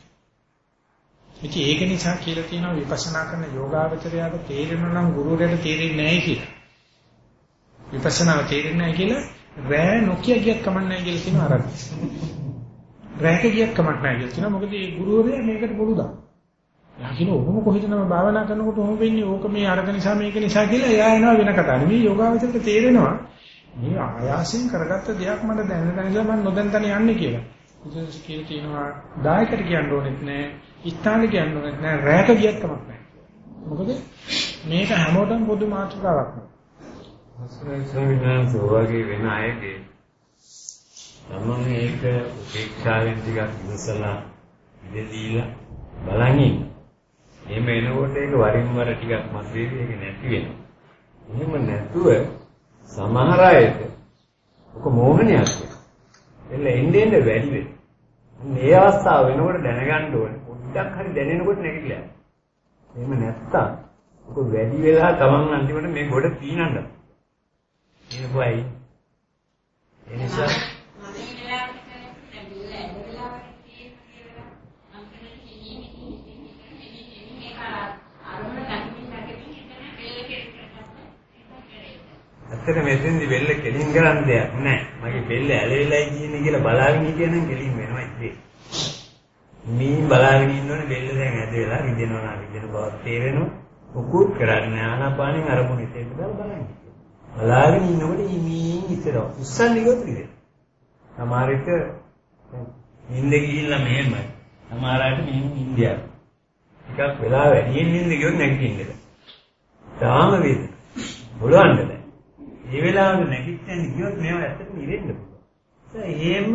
ඉතින් ඒක නිසා කියලා තියෙනවා විපස්සනා කරන යෝගාවචරයට තේරෙනවා නම් ගුරුවරයාට තේරෙන්නේ නැහැ කියලා. විපස්සනාව තේරෙන්නේ නැහැ කියලා රෑ නොකිය ගියත් කමක් නැහැ කියලා කියන අරන්. රෑක ගියත් කමක් නැහැ කියලා කියනවා මොකද මේ ගුරුවරයා මේකට බොරු දාන. යා කියන ඔහොම කොහෙද නම භාවනා කරනකොට ඔහොම වෙන්නේ ඕක මේ අරක නිසා මේක නිසා කියලා එයා එනවා වෙන කතාවක්. මේ යෝගාවචරයට තේරෙනවා මේ ආයාසයෙන් කරගත්ත දෙයක් මට දැන දැනලා මම නොදැන තැන යන්නේ කියලා. බුදුන්සේ කියලා තියෙනවා දායකට කියන්න ඕනෙත් නෑ, ස්ථාන කියන්න ඕනෙත් නෑ, රැක ගියත් කමක් නෑ. මොකද මේක හැමෝටම පොදු මාතෘකාවක් නේ. හස්රේ ස්වාමීන් වහන්සේ වෙන අයගේ තමන් ඒක උපේක්ෂාවෙන් ටිකක් ඉවසලා ඉඳීලා බලන් ඉන්න. එහෙම එනකොට ඒක වරින් වර ටිකක් මතේ ඒක නැති වෙනවා. එහෙම නැතුව සමහර අයට ඔක මෝහනයක් එන්න එන්නේ එන්නේ වැඩි වෙනවා. මේ අවස්ථාව වෙනකොට දැනගන්න ඕනේ. පොඩ්ඩක් හරි දැනෙනකොට නැගිටලා. එහෙම නැත්තම් ඔක වැඩි වෙලා තමන් අන්තිමට මේ ගොඩ පීනන්න. එනකොයි. ඒ නිසා මම ඉන්න වෙලාවට කරන්නේ බිල්ල ඇද වෙලාවට තියෙන කියලා මම කියන්නේ හිමි හිමි හිමි හිමි හිමි මේක අරමුණ ගන්න නැගිටින් එතන බෙල්ල කෙරෙන්න ඇත්තට මෙතෙන්දි බෙල්ල කෙලින් කරන්න දෙයක් නැහැ. මගේ බෙල්ල ඇලෙලයි කියන්නේ කියලා බලාගෙන හිටියනම් කෙලින් වෙනවා ඉතින්. මේ බලාගෙන ඉන්නෝනේ බෙල්ල දැන් ඇද වෙලා විදිනවා නා විදින බවක් තේරෙනවා. මොකුත් කරන්නේ ආනාපානෙන් අරමුණ ඉතින් දාලා බලන්න. බලාගෙන ඉන්නකොට ඉමීන් ඉතර උස්සන්නේ ගොතුනේ. සමහර විට නිින්ද ගිහිල්ලා මෙහෙමයි. සමහර අයට මෙහෙම ඉන්දියාව. ටිකක් වෙලා වැඩියෙන් නිින්ද ගියොත් නැගිටින්නද. තාම වේද. බලවන්නද. මේ වෙලාවට නැගිටින්න ගියොත් මේව ඇත්තටම ඉරෙන්න පුළුවන්. ඒ එහෙම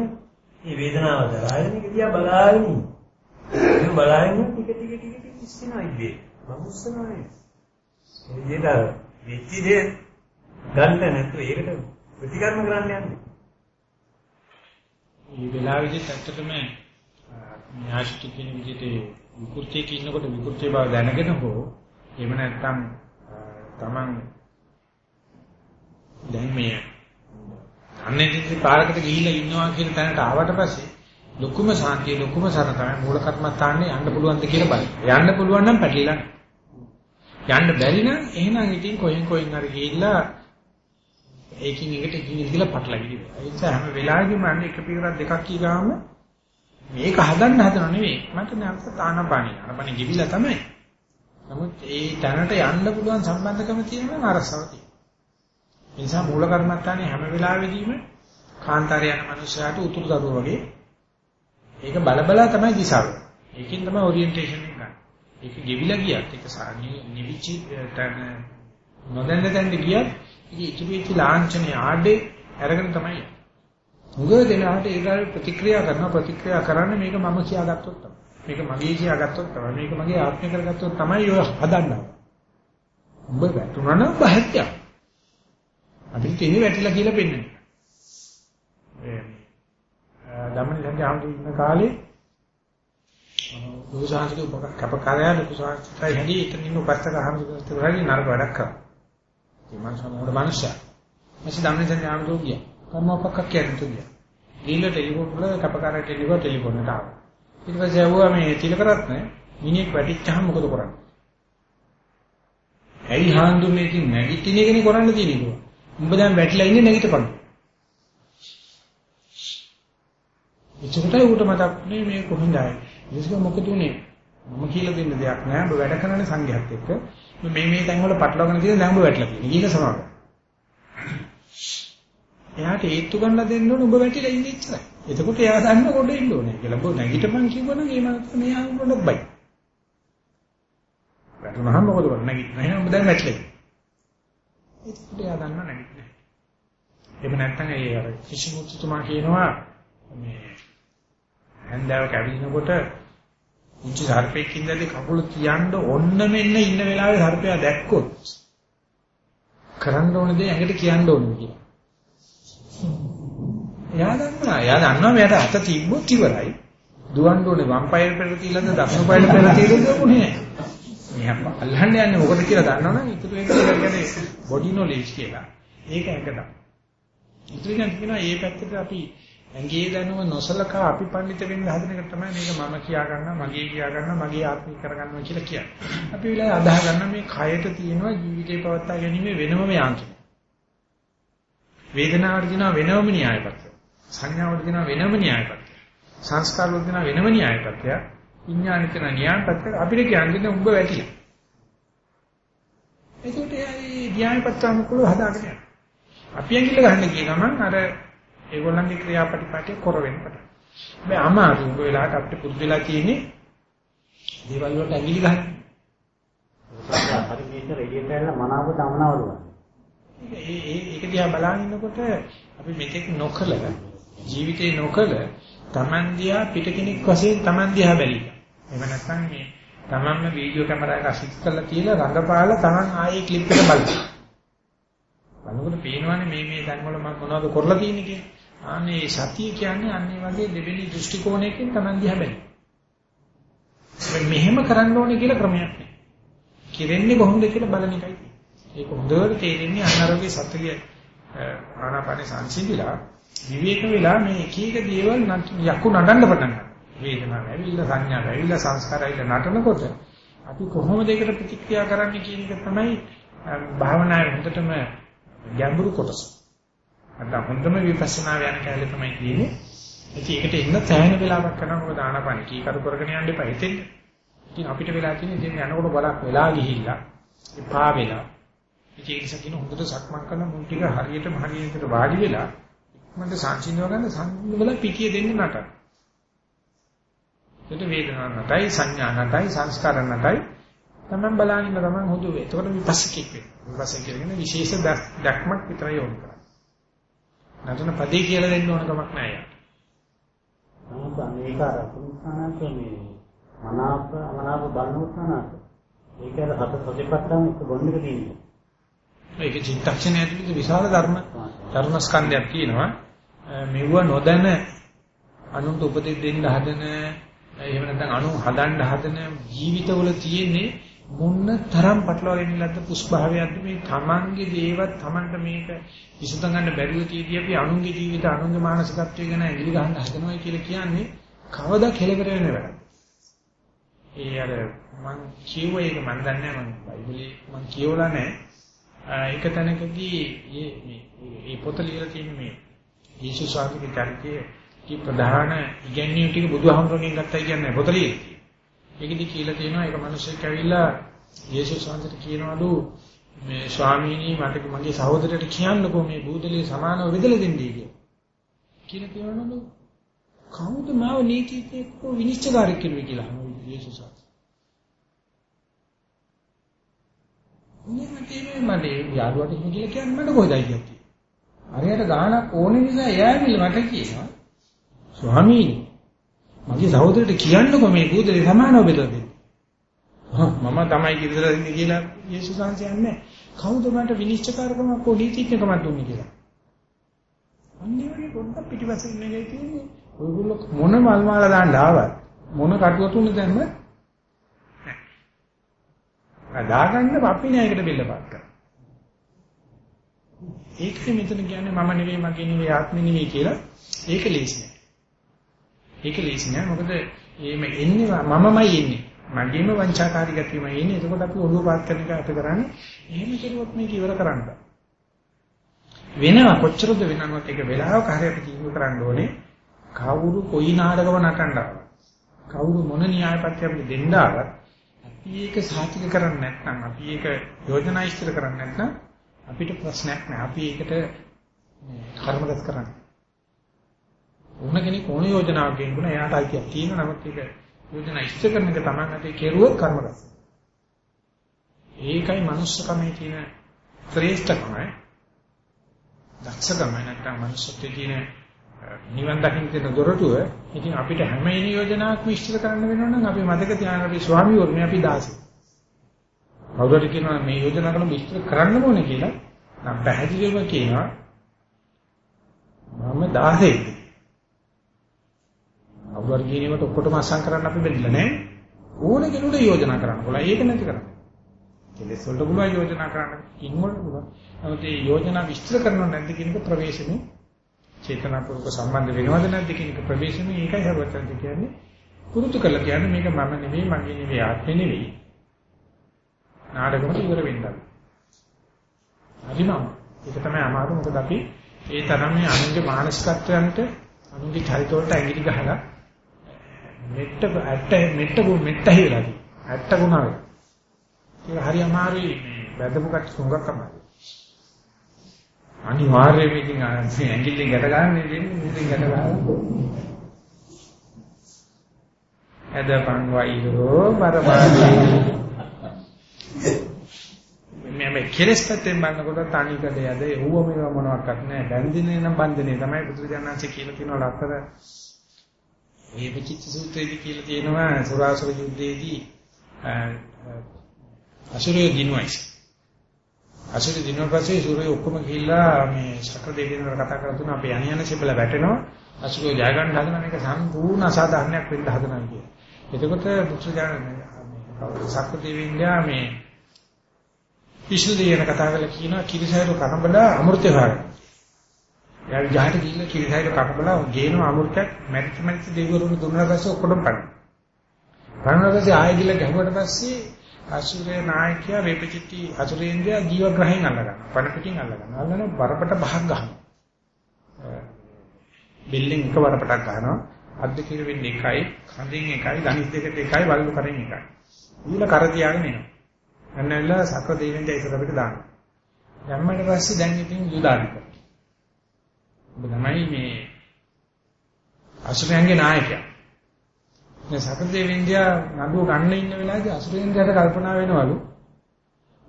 මේ වේදනාව දරාගෙන ඉක දිහා බලාගෙන ඉන්න. එහෙම බලාගෙන ටික ටික ටික ටික ඉස්සෙනවා ඉබේ. මමුස්සනවා නේ. ඒ විදිහට වෙච්ච දේ ගන්න නැතුව ඒකට ප්‍රතිකර්ම කරන්න යන්නේ. මේ වෙලාවේදී ඇත්තටම න්‍යාෂ්ටි කියන විදිහට විකෘතියක ඉන්නකොට විකෘතිය බව දැනගෙන හෝ එහෙම නැත්නම් තමන් දැන් මේ අන්නේදී පාරකට ගිහිල්ලා ඉන්නවා කියන තැනට ආවට පස්සේ ලොකුම සාන්තිය ලොකුම සරණ තමයි මූල කර්මස්ථානේ යන්න පුළුවන්ද කියලා බලන්න. යන්න පුළුවන් නම් පැටලිලා යන්න බැරි නම් එහෙනම් ඉතින් කොහෙන් කොහෙන් හරි ගිහිල්ලා ඒකින් එකට එකින් ඉඳලා පටලවිලි වෙනවා. ඒ නිසා හැම වෙලාවෙම අන්න එක පිටරක් දෙකක් කීගාම මේක හදන්න හදනව නෙවෙයි. මට නැවත තානපාණි. අනපණි ගිවිලා තමයි. නමුත් ඒ තැනට යන්න පුළුවන් සම්බන්ධකම තියෙනවා අරසව තියෙනවා. ඒ නිසා මූල කර්මත්තානේ හැම වෙලාවෙදීම කාන්තාරය යන මනුස්සයාට උතුරු දරුව වගේ ඒක බලබලා තමයි දිශාව. ඒකෙන් තමයි ඔරියන්ටේෂන් එක ගන්න. ඒක ගෙවිලා ගියත් ඒක නිවිචි තන නොදැන්න තැනට ගියත් ඉතින් ඉතුරු වෙච්ච ලාංඡනේ ආඩේ අරගෙන තමයි යන්නේ. මුගව දෙනාට ඒක ප්‍රතික්‍රියා කරන ප්‍රතික්‍රියා කරන්නේ මේක මම කියාගත්තොත් තමයි. මේක මගේ කියාගත්තොත් තමයි. මේක මගේ ආත්මය කරගත්තොත් තමයි ඔය හදන්න. උඹ වැටුණා නම් බහත්යක්. අපිට ඉන්නේ වැටිලා කියලා පෙන්වන්නේ. ඒ ධම්මනිසන්ගේ ආම්තු ඉන්න කාලේ ලෝසාංශික උපක කපකාරයා ලෝසාංශිකයි හැදී ඉතින් ඉන්න උපස්තක ආම්තුත් වගේ නරක වැඩක් කරා. ඒ මනුස්සයා මොකද මනුස්සයා. මැසි ධම්මනිසන්ගේ ආම්තු ගියා. කර්මපක්ක කියන්නේ තුගියා. ගිහිල්ලා ටෙලිෆෝන් වල කපකාරයා ටෙලිෆෝන් ටෙලිෆෝන් එකට ආවා. ඊට පස්සේ ආවා මේ තිලකරත් නෑ මිනිහෙක් වැටිච්චාම මොකද කරන්නේ? ඇයි හාන්දුනේ ඉතින් නැගිටින එකනේ කරන්න තියෙන්නේ. උඹ දැන් වැටිලා ඉන්නේ නැගිටපන්. එච්චරටයි ඌට මතක්නේ මේ කොහෙන්ද ආවේ. ඒක මොකද උනේ? මම කියලා දෙන්න දෙයක් නෑ. ඔබ වැඩ කරන්නේ සංඝයාත් එක්ක. මේ මේ තැන් වල පටලවාගෙන තියෙන දැන් ඔබ වැටලා තියෙන්නේ. ඊට සමාන. එයාට ඒත්තු ගන්න දෙන්න ඕනේ ඔබ වැටිලා ඉන්නේ ඉච්චරයි. එතකොට එයා දන්න කොට ඉන්න ඕනේ කියලා. ඔබ නැගිටපන් කිව්වනම් ඒ මනස මෙයා උඩට බයි. වැටුනහම මොකද කරන්නේ? නැගිටිනවා. එහෙනම් ඔබ දැන් වැටිලා ඉන්නේ. ඒකට එයා දන්න නැගිටින්නේ. එහෙම නැත්නම් ඒ අර කිසිමුතුතුමා කියනවා මේ හැන්දාව කැවිනකොට උච්ච සර්පෙක් ඉඳලා කකුල තියන්න ඔන්න මෙන්න ඉන්න වෙලාවේ සර්පයා දැක්කොත් කරන්න ඕන දේ ඇඟට කියන්න ඕනේ කියලා. එයා දන්නවා. එයා දන්නවා මෙයාට අත තිබ්බොත් ඉවරයි. දුවන්න ඕනේ වම් පායෙ පෙර තියලාද දකුණු පායෙ පෙර තියලාද මොනේ. මෙයා අල්ලන්න යන්නේ මොකද කියලා දන්නවනම් ඉතුරු එක කියන්නේ බොඩි නොලෙජ් කියලා. ඒක එකද. ඉතින් කියනවා මේ පැත්තට අපි ඇඟේ දැනුම නොසලකා අපි පඬිත වෙන්න හදන එක තමයි මේක මම කියා ගන්නවා මගේ කියා ගන්නවා මගේ ආත්මික කර ගන්නවා කියලා කියන්නේ. අපි විලා අදාහ ගන්න මේ කයට තියෙනවා ජීවිතේ පවත්වා ගැනීම වෙනම යාන්ත්‍රය. වේදනාවට දෙනවා වෙනම න්‍යායපත්‍ය. සංඥාවට දෙනවා වෙනම න්‍යායපත්‍ය. සංස්කාරවලට දෙනවා වෙනම න්‍යායපත්‍ය. විඥානෙට දෙනවා න්‍යායපත්‍ය. අපිට කියන්නේ උඹ වැටිලා. ඒකට ඒ න්‍යායපත්‍ය මුකුල හදාගෙන යනවා. අපි ඇඟිල්ල ගන්න ගිය ගමන් අර ඒගොල්ලන්ගේ ක්‍රියාපටිපාටිය කර වෙන්න පටන් ගන්නවා. මේ අමාරු උඹ වෙලාවට අපිට පුරුදු වෙලා තියෙන්නේ දේවල් වලට ඇඟිලි ගන්න. හරි මේක රෙඩියට ඇවිල්ලා මනාව දමනවලු. ඒ ඒ ඒක දිහා බලන ඉන්නකොට අපි මෙතෙක් නොකල ජීවිතේ නොකල Taman දිහා පිට කෙනෙක් වශයෙන් Taman දිහා බැලීලා. එහෙම නැත්නම් මේ Tamanම වීඩියෝ කැමරාවක අසිට කරලා තියලා රඟපාලා Taman ආයේ ක්ලිප් එක බලනවා. බලනකොට පේනවනේ මේ මේ තැන් වල මම මොනවද කරලා තියෙන්නේ කියලා. අනේ සතිය කියන්නේ අන්නේ වගේ දෙවෙනි දෘෂ්ටි කෝණයකින් Taman දිහා බැලුවා. මෙහෙම කරන්න ඕනේ කියලා ක්‍රමයක් නෑ. කිරෙන්නේ කොහොමද කියලා බලන එකයි. ඒක හොඳට තේරෙන්නේ අනාරෝග්‍ය සත්‍යය ආනාපානේ සංසිඳිලා විවේක වෙලා මේ එක එක දේවල් යකු නඩන්න පටන් ගන්නවා. වේදනාව ඇවිල්ලා සංඥා ඇවිල්ලා සංස්කාර ඇවිල්ලා නටනකොට අපි කොහොමද ඒකට ප්‍රතික්‍රියා කරන්නේ කියන එක තමයි භාවනාවේ හොඳටම ගැඹුරු කොටස. අද හොඳම විපස්සනා යන කාලේ තමයි තියෙන්නේ. ඉතින් ඒකට එන්න සෑහෙන වෙලාවක් කරනවා මොකද ආනාපාන කීකරු කරගෙන යන්න එපා හිතෙන්න. ඉතින් අපිට වෙලා තියෙන්නේ ඉතින් යනකොට බලක් වෙලා ගිහිල්ලා එපා වෙලා. ඉතින් ඒක නිසා කියන හොඳට සක්මන් කරන මුල් ටික හරියටම හරියට වාඩි වෙලා මන්ට සංසිඳව ගන්න සංසිඳවල පිටිය දෙන්නේ නට. ඒකට වේදනාවක් නැතයි සංඥා නැතයි සංස්කාර නැතයි තමන් බලනින්න තමන් හුදු වේ. එතකොට විපස්සකෙක් වෙනවා. විපස්සක කියන්නේ විශේෂ දැක්මක් විතරයි ඕන කරන්නේ. නතන පදේ කියලා දෙන්න ඕන කමක් නැහැ යා. නමුත් මේක අර පුරුෂානාත මේ මනාප අමනාප බලනෝත්සනාත. ඒක අර හත සතිපට්ඨාන එක ගොන්නක තියෙනවා. ඒක චිත්තක්ෂණය ඇතුළත විශාල ධර්ම ධර්ම ස්කන්ධයක් තියෙනවා. මෙව නොදැන අනුන්ට උපදෙස් දෙන්න හදන එහෙම නැත්නම් අනු හදන්න හදන ජීවිතවල තියෙන්නේ මොන්න තරම් පටලවාගෙන ඉන්නද පුස්භාවයක්ද මේ තමන්ගේ දේවත් තමන්ට මේක විසඳ ගන්න බැරිව තියදී අපි අනුන්ගේ ජීවිත අනුන්ගේ මානසිකත්වය ගැන ඇඟිලි ගන්න හදනවා කියලා කියන්නේ කවදා කෙලවර වෙන වැඩ. ඒ අර මං කියුව එක මන් දන්නේ නැහැ මං බයිබලේ මං කියවලා නැහැ. ඒක තැනකදී මේ මේ පොත ලියලා තියෙන මේ යේසුස් වහන්සේගේ චරිතයේ කී ප්‍රධාන ඉගැන්වීම් ටික බුදුහාමුදුරගෙන් ගත්තයි කියන්නේ පොත ලියලා. ඒකෙදි කියලා තියෙනවා ඒක මිනිස්සෙක් ඇවිල්ලා යේසුස් වහන්සේට කියනවලු මේ ස්වාමීනි මට මගේ සහෝදරයට කියන්නකෝ මේ බූදලිය සමානව බෙදලා දෙන්නයි කියලා. කියලා කියනවලු කවුද මාව නීතිඥයෙක් විනිශ්චයකාරයෙක් කෙනෙක් කියලා අහනවා යේසුස් වහන්සේ. උන්නේ මට යාළුවට එහෙම කියලා කියන්න මට කොහෙද අයිතියක් හරියට ගානක් ඕන නිසා එයා ඇවිල්ලා මට කියනවා ස්වාමීනි මගේ සහෝදරට කියන්නකො මේ බුදුදේ සමානව බෙදලා දෙන්න. මම තමයි කියලා දෙන්නේ කියලා යේසුස් වහන්සේ යන්නේ. කවුද මට විනිශ්චයකාරකම පොලිටික්කමක් දුන්නේ කියලා. අන්නේ වගේ පොඩ්ඩක් පිටිපස්සේ ඉන්න එකයි තියෙන්නේ. ඔයගොල්ලෝ මොන මල් මාලා දාන්න ආවත් මොන කටුව තුන දැම්ම දාගන්න අපි නෑ ඒකට බෙල්ලපත් කරා. ඒකෙ මෙතන කියන්නේ මම නෙවෙයි මගේ නෙවෙයි ආත්මෙ නෙවෙයි කියලා ඒක ලේසි නෑ. ඒක ලේසි නෑ මොකද එහෙම එන්නේ මමමයි එන්නේ. මගේම වංචාකාරී ගතියමයි එන්නේ. එතකොට අපි ඔළුව පාත් කරන එක අපි කරන්නේ. එහෙම කෙරුවොත් මේක ඉවර කරන්න. වෙනවා කොච්චරද වෙනවද ඒක වෙලාවක හරි අපි ජීවත් කරන්න ඕනේ. කවුරු කොයි නාටකම නටන්නද? කවුරු මොන න්‍යායපත්‍ය අපිට දෙන්න ආවත් අපි ඒක සාතික කරන්නේ නැත්නම් අපි ඒක යෝජනා ඉස්තර කරන්නේ නැත්නම් අපිට ප්‍රශ්නයක් නෑ. අපි ඒකට කර්මගත කරන්නේ. ඕන කෙනෙක් ඕන යෝජනාවක් ගෙන්නුන එයාට අයිතියක් තියෙනවා නමුත් ඒක යෝජනා ඉෂ්ට කරන එක Taman අතේ කෙරුවොත් කර්ම රස. ඒකයි manussකමේ තියෙන ශ්‍රේෂ්ඨකම. දක්ෂකම නැත්නම් manussත්වයේ තියෙන නිවන් දකින්න තියෙන දොරටුව. ඉතින් අපිට හැම යෝජනාවක්ම ඉෂ්ට කරන්න වෙනවා නම් අපි මතක තියාගන්න අපි ස්වාමි වරුනේ අපි දාසි. කවුරුහරි කියනවා මේ යෝජනා කරන ඉෂ්ට කරන්න ඕනේ කියලා නම් පැහැදිලිවම කියනවා මම 16 අවුරුදු ගිනේවට ඔක්කොටම අසං කරන්න අපි බැරිලා නෑ. ඕන කෙනෙකුට යෝජනා කරන්න පුළුවන්. ඒක නැති කරන්න. කෙලෙස් වලට පුළුවන් යෝජනා කරන්න. කින් වලට පුළුවන්. නමුත් මේ යෝජනා විස්තර කරනව නැද්ද කියන එක ප්‍රවේශමේ චේතනාපූර්වක සම්බන්ධ වෙනවද නැද්ද කියන එක ප්‍රවේශමේ ඒකයි හරවත්තන්ට කියන්නේ. පුරුදු කරලා කියන්නේ මේක මම නෙවෙයි මගේ නෙවෙයි ආත්මෙ නෙවෙයි. නාඩගමට ඉවර වෙන්න. හරිනම් ඒක තමයි අමාරු මොකද අපි ඒ තරම් මේ අනුන්ගේ මානසිකත්වයන්ට අනුන්ගේ චරිත වලට ඇඟිලි ගහලා මෙට්ට ඇට්ට මෙට්ට මෙට්ට හිලා තියෙනවා. ඇට්ට ගුණා වේ. ඒක හරි අමාරුයි මේ වැදපු කට සුඟක් අමාරුයි. අනිවාර්යයෙන්ම ඉතින් ඇඟිල්ලෙන් ගැට ගන්න දෙන්නේ ඉතින් ගැට ගන්න. එදපන් වයිරෝ බරබාදී. මේ කෙලස් පැත්තෙන් බලනකොට තනිකඩ යද එව්ව මේව මොනවත් නැහැ. බැඳිනේ නම් බන්ධනේ තමයි බුදුරජාණන්සේ කියලා තියෙනවා ලක්තර මේ විචිත්ත සූත්‍රයේදී කියලා තියෙනවා සුරාසුර යුද්ධයේදී අසුරය දිනුවයි. අසුර දිනුන පස්සේ සූර්යය ඔක්කොම ගිහිල්ලා මේ ශක්‍ර දෙවියන්ට කතා කරලා තුන අපේ යණ යන සිබල වැටෙනවා. අසුර ජය ගන්න හදන මේක සම්පූර්ණ අසාධාරණයක් වෙන්න හදනවා කියේ. එතකොට බුදුසජාණන් ශක්‍ර දෙවියන්ලා මේ විසු දෙයන කතා කරලා කියනවා කිරිසයිරු කනබලා අමෘතය හොයන. යා ජහට ගිහිල්ලා කිරිසයිරු කනබලා ගේන අමෘතයක් මැරිච්ච මැරිච්ච දෙවිවරුන් දුන්නා පස්සේ ඔක්කොම පණ. පණවලදී ආයෙ ගිහලා ගැහුවට පස්සේ අසුරේ නායකයා වේපචිටි අසුරේන්ද්‍රයා ජීවග්‍රහයෙන් අල්ලගන්නවා. පණ පිටින් අල්ලගන්නවා. අල්ලන බරපට බහක් ගහනවා. බිල්ඩින් එක බරපටක් ගහනවා. අද්ද කිර වෙන්නේ එකයි, කඳින් එකයි, ධනිස් දෙකට එකයි, වල්ලු කරෙන් එකයි. ඊළ කර තියාගෙන එනවා. අන්නල්ලා සක්‍ර දෙවියන්ට ඒක අපිට දානවා. දැම්මට පස්සේ දැන් ඉතින් යුදාරික. ඔබ තමයි මේ අසුරයන්ගේ නායකයා. මේ සක්‍ර දෙවියන්ගේ නඩුව ගන්න ඉන්න වෙලාවේදී අසුරයන්ට කල්පනා වෙනවලු.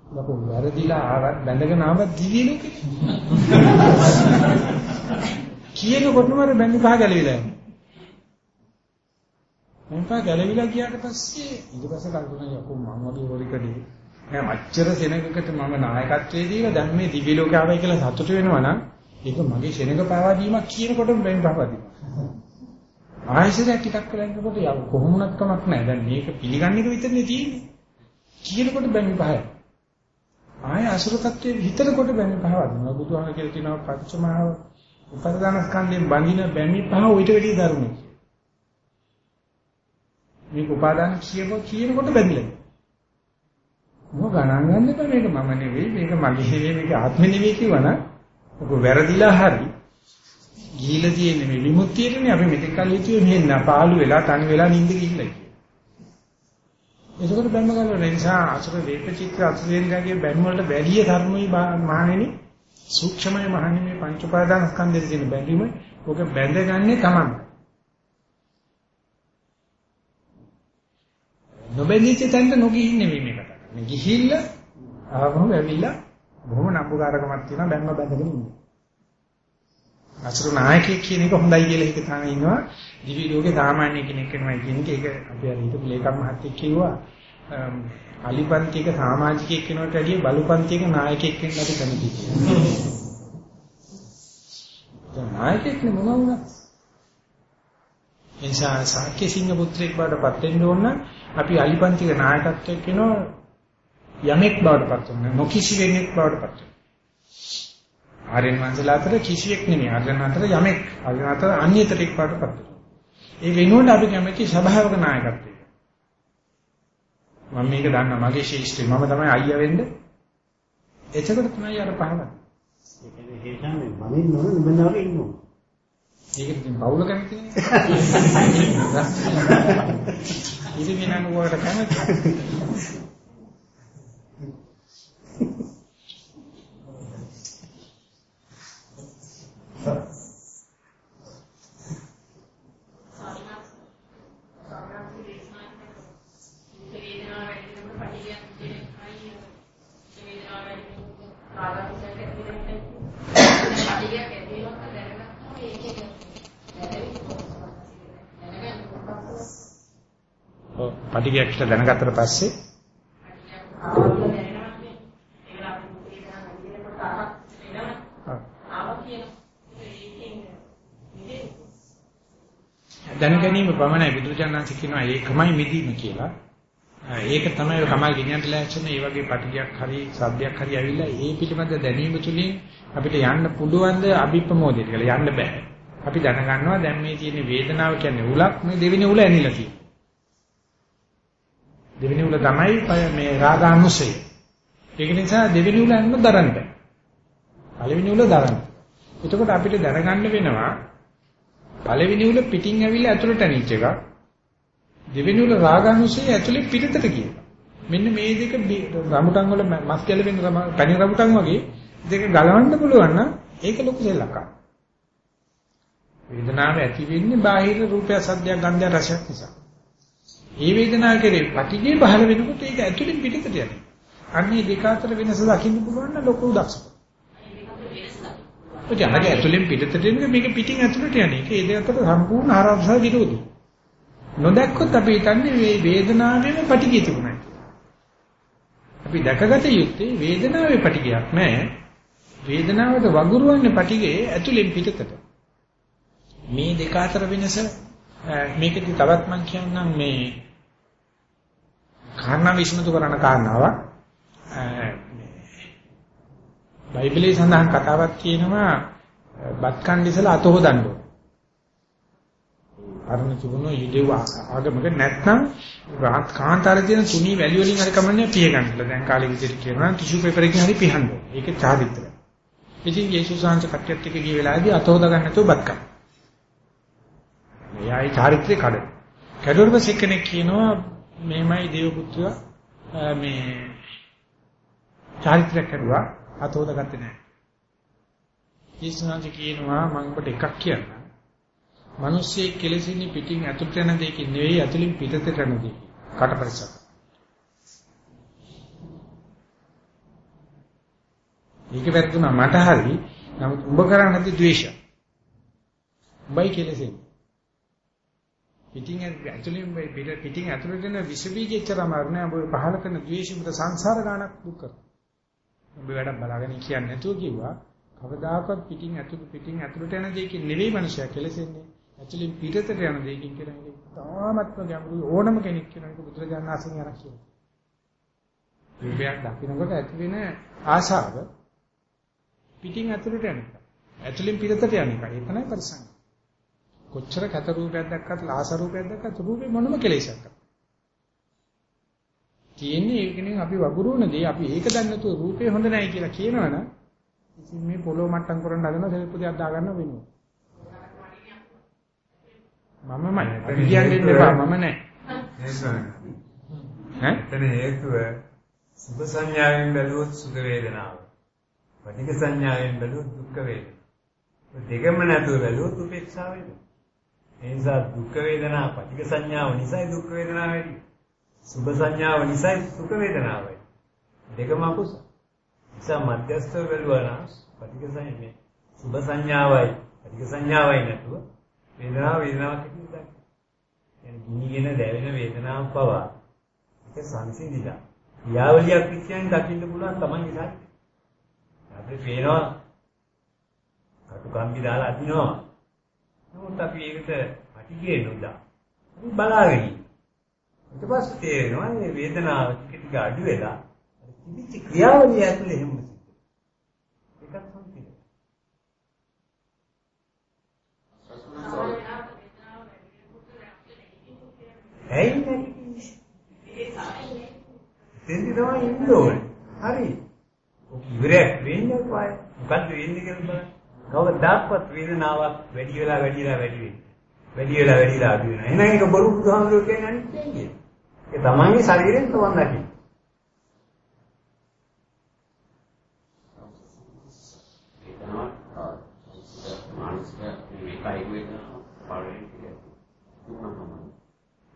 ලකෝ වැරදිලා ආවත් බැඳගෙන ආවත් දිවි ලෝකෙ. කියනකොටම අර බැඳි පහ ගැලවිලා යනවා. මොන්පා ගැලවිලා ගියාට පස්සේ ඊට පස්සේ කල්පනා යකෝ මම වගේ හොරිකඩේ මම අච්චර සෙනගකට මම නායකත්වයේ දීලා දැන් මේ දිව්‍ය ලෝකේ ආවයි කියලා සතුටු වෙනවා නම් ඒක මගේ සෙනග පාවා දීමක් කියනකොටම බැන් පාවා දීලා. ආයෙසරයක් ටිකක් වෙලා ඉන්නකොට යා කොහොමුණක් කමක් නැහැ. දැන් මේක පිළිගන්න එක විතරනේ තියෙන්නේ. කියනකොට බැන් පහයි. ආයෙ අසුර තත්ත්වයේ හිතනකොට බැන් පහවා දෙනවා. බුදුහාම කියලා කියනවා පංචමහා උපදාන ස්කන්ධයෙන් බඳින බැමි පහ ඊට වැඩිය දරුණුයි. මේක උපාදාන කියව කියනකොට බැඳිලා. මොක ගණන් ගන්න එපා මේක මම නෙවෙයි මේක මගේ නෙවෙයි මේක ආත්මෙ නෙවෙයි කිව්වනම් ඔක වැරදිලා හරි ගිහිලා තියෙන්නේ මේ විමුක්තියටනේ අපි මෙතෙක් කල් හිතුවේ මෙහෙන්න පාළු වෙලා තනි වෙලා නිින්ද ගිහිල්ලා කියලා. ඒකකට බැම්ම ගන්න නිසා අසුර වේපචිත්‍ර අසුරේන්ද්‍රගේ බැම්ම වලට වැඩි ධර්මයි මහණෙනි සූක්ෂමයි මහණෙනි මේ පංච උපාදාන ස්කන්ධයේ තියෙන බැඳීම ඔක බැඳගන්නේ තමයි. නොබැඳිච්ච තැනට නොගිහින් නෙවෙයි මේක කතා කරන්නේ. ගිහිල්ලා ආවම ඇවිල්ලා බොහොම නම්බුකාරකමක් තියෙනවා බැම්ම බැඳගෙන ඉන්නේ. අසුර නායකයෙක් කියන එක හොඳයි කියලා හිත තාම ඉන්නවා. දිවි ලෝකේ සාමාන්‍ය කෙනෙක් වෙනවා කියන එක ඒක අපි අර හිතපු ලේකම් මහත්තයෙක් කිව්වා. අලිපන්තික සමාජිකයෙක් වෙනවට වැඩිය බලුපන්තික නායකයෙක් වෙන්න අපි කැමති කියලා. දැන් නායකයෙක් නේ මොනවා වුණා? එනිසා සාක්‍ය සිංහ පුත්‍රයෙක් බවට පත් වෙන්න ඕන අපි අලිපන්තික නායකත්වයක් වෙනවා යමෙක් බවට පත් වෙනවා. නොකිසි වෙන්නෙක් බවට පත් වෙනවා. ආර්යයන් වහන්සේලා අතර කිසියෙක් නෙමෙයි. ආර්යයන් අතර යමෙක්. ආර්යයන් අතර අන්‍යතරෙක් බවට පත් වෙනවා. ඒ වෙනුවට අපි කැමති ස්වභාවික නායකත්වයක් මම මේක දන්නා මගේ ශේෂ්ත්‍රය මම තමයි අයියා වෙන්න. එතකොට තමයි අර පහළ. ඒ කියන්නේ හේෂානේ මම ඉන්නවනේ නිබඳවගේ ඉන්නවා. ඒක ඉතින් බවුල කැමති නේ. ඉතින් වෙනන වලට කැමති. පටිගයක් කියලා දැනගත්තට පස්සේ දැන ගැනීම පමණයි බුදුචානන්ස කියනවා ඒකමයි මිදීම කියලා. ඒක තමයි කමල් ගෙනියන්න ලෑස්තින මේ වගේ පටිගයක් හරි සබ්දයක් හරි ඇවිල්ලා ඒ පිළිබඳ දැනීම තුලින් අපිට යන්න පුළුවන් ද අභිප්‍රමෝදයට කියලා යන්න බෑ. අපි දැනගන්නවා දැන් මේ තියෙන වේදනාව කියන්නේ උලක් මේ දෙවෙනි උල ඇනිලා තියෙනවා. දෙවෙනි උල තමයි මේ රාගානුසය. ඒක නිසා දෙවෙනි උල අන්න දරන්න බෑ. පළවෙනි උල දරන්න. එතකොට අපිට දැනගන්න වෙනවා පළවෙනි උල පිටින් ඇවිල්ලා ඇතුළට අනිච්ච එක. දෙවෙනි උල රාගානුසය ඇතුළේ පිටතට කියනවා. මෙන්න මේ දෙක රමුටන් වල මස් ගැලවෙන පැණි රමුටන් වගේ දෙක ගලවන්න පුළුවන් නම් ඒක ලොකු දෙලක්ක්. වේදනාව ඇති වෙන්නේ බාහිර රූපය සද්දයක් ගන්ධය රසයක් නිසා. ඒ වේදනාව කෙරේ පටිගේ පහළ වෙනකොට ඒක ඇතුලින් පිටතට යනවා. අන්නේ දෙක අතර වෙනස දකින්න පුළුවන් නම් ලොකු දක්ෂකම. ඔය ජනක ඇතුලින් පිටතට එන්නේ මේක පිටින් ඇතුලට යන්නේ. ඒක ඒ දෙක අතර සම්පූර්ණ ආරම්භය විරෝධී. නොදැක්කොත් අපි හිතන්නේ මේ වේදනාවෙම පටිගේ තිබුණා. අපි දැකගත යුත්තේ වේදනාවේ පිටිගයක් නැහැ. වේදනාවට වගුරුවන්නේ පිටිගේ ඇතුලෙන් පිටතට. මේ දෙක අතර වෙනස මේකෙදි තවත් මම කියන්නම් මේ කාරණා විශ්මතු කරන කාරණාවක් බයිබලයේ සඳහන් කතාවක් තියෙනවා බත් කන්න ඉස්සලා අත හොදන්න ඕන. අරණ තිබුණු ඊදේව ආගමක නැත්නම් රාත් කාන්තාරේ තියෙන තුනී වැලි වලින් හරි කමන්නේ පිය ගන්නලා. දැන් කාලේ විදිහට කියනවා ටිෂු පේපර් එකකින් හරි පිහන්න ඕන. ඒකේ චාරිත්‍රය. ඉතින් යේසුස් වහන්සේ කට්ටියත් එක්ක ගිය වෙලාවේදී අත හොදා ගන්න නැතුව බත් කන්න. මෙයායි චාරිත්‍රේ කඩ. කැඩුවට පස්සේ කෙනෙක් කියනවා මේමයි දේව පුත්‍රයා මේ චාරිත්‍රයක් කරුවා අත හොදාගත්තේ නැහැ. ඊස්නාජ කියනවා මම ඔබට එකක් කියන්නම්. මිනිස්සේ කෙලෙසින්නේ පිටින් ඇතුළට යන දෙයකින් නෙවෙයි ඇතුළින් පිටතට යන දෙයකින්. කට පරිසක. මේක වැරදුනා මට හරි. නමුත් උඹ කරන්නේ නැති ද්වේෂය. උඹයි කෙලෙසින්නේ. පිටින් ඇතුළෙන් පිටින් ඇතුළට එන විස බීජ එච්චරම අරනේ ඔබ පහල කරන ද්වේෂිත සංසාර ගානක් දුක් කරනවා. ඔබ වැඩක් බලාගෙන කියන්නේ නැතුව කිව්වා කවදාකවත් පිටින් ඇතුළට පිටින් ඇතුළට යන දෙයකින් නෙවෙයි මනුෂයා කෙලෙසෙන්නේ. ඇතුළෙන් පිටතට යන දෙයකින් කියලා මේක තාමත්ම ගැඹුරු ඕනම කෙනෙක් කියන එක බුදුරජාණන් වහන්සේ යන කියනවා. රූපයක් දකින්නකොට ඇති වෙන ආශාව පිටින් ඇතුළට යන එක. ඇතුළෙන් පිටතට යන එක. ඒ තමයි පරිසංගය. කොච්චර කත රූපයක් දැක්කත් ලාස රූපයක් දැක්කත් රූපේ මොනම කෙලෙසක් තියෙන්නේ ඒකෙන් අපි වගුරුවන දේ අපි ඒක දන්නේ නැතුව රූපේ හොඳ නැහැ කියලා කියනවනම් ඉතින් මේ පොළොව මට්ටම් කරන්න හදන සෙල්පු දෙයක් දාගන්න වෙනවා මමමයි අපි කියන්නේ එපා මම නැහැ ඈ එතන හේතුව සුභ සංඥාවෙන් බැලුවොත් සුඛ වේදනාව. පටිඝ සංඥාවෙන් බැලුවොත් දුක්ඛ වේදනාව. දෙකම නැතුව බැලුවොත් උපේක්ෂාව වෙනවා. ඒ නිසා දුක් වේදනා පටිඝ සංඥාව නිසායි දුක් වේදනාව වෙන්නේ. සුභ සංඥාව නිසායි සුඛ වේදනාව වෙන්නේ. දෙකම අකුසල. නිසා මධ්‍යස්ථව බැලුවා නම් පටිඝ සංඥා සුභ සංඥාවයි පටිඝ සංඥාවයි නැතුව වේදනාව වේදනාවක් කියලා දැක්ක. ගිනිගෙන දැවෙන වේදනාවක් පවා ඒක සංසිඳිලා. ක්‍රියාවලියක් විශ්යන් දකින්න පුළුවන් තමයි ඉතින්. අපිට පේනවා කටුකම්බි දාලා අදිනවා. නමුත් අපි ඒකට අටිගේ නොදා. අපි බලාගෙන ඊට පස්සේ තේරෙනවා මේ වේදනාව ටික ටික අඩු වෙලා අර තිබිච්ච ක්‍රියාවලිය ඇතුලේ හැම සිද්ධ. ඒකත් සම්පූර්ණ. ඇයි නැති? දෙන්නේ තමයි ඉන්න ඕනේ. හරි. ඔක ඉවරයක් වෙන්නේ කොහේ? මොකද්ද වෙන්නේ කියලා බලන්න. කවදාවත් වේදනාවක් වැඩි වෙලා වැඩි වෙලා වැඩි වෙන්නේ. වැඩි වෙලා වැඩි වෙලා අඩු වෙනවා. එහෙනම් ඒක බොරු බුදුහාමුදුරුවෝ කියන්නේ අනිත්‍යයි කියන. ඒ තමන්ගේ ශරීරයෙන් තමන් දකින්න. මානසික මේ කායික වේදනාව පරිණත වෙනවා.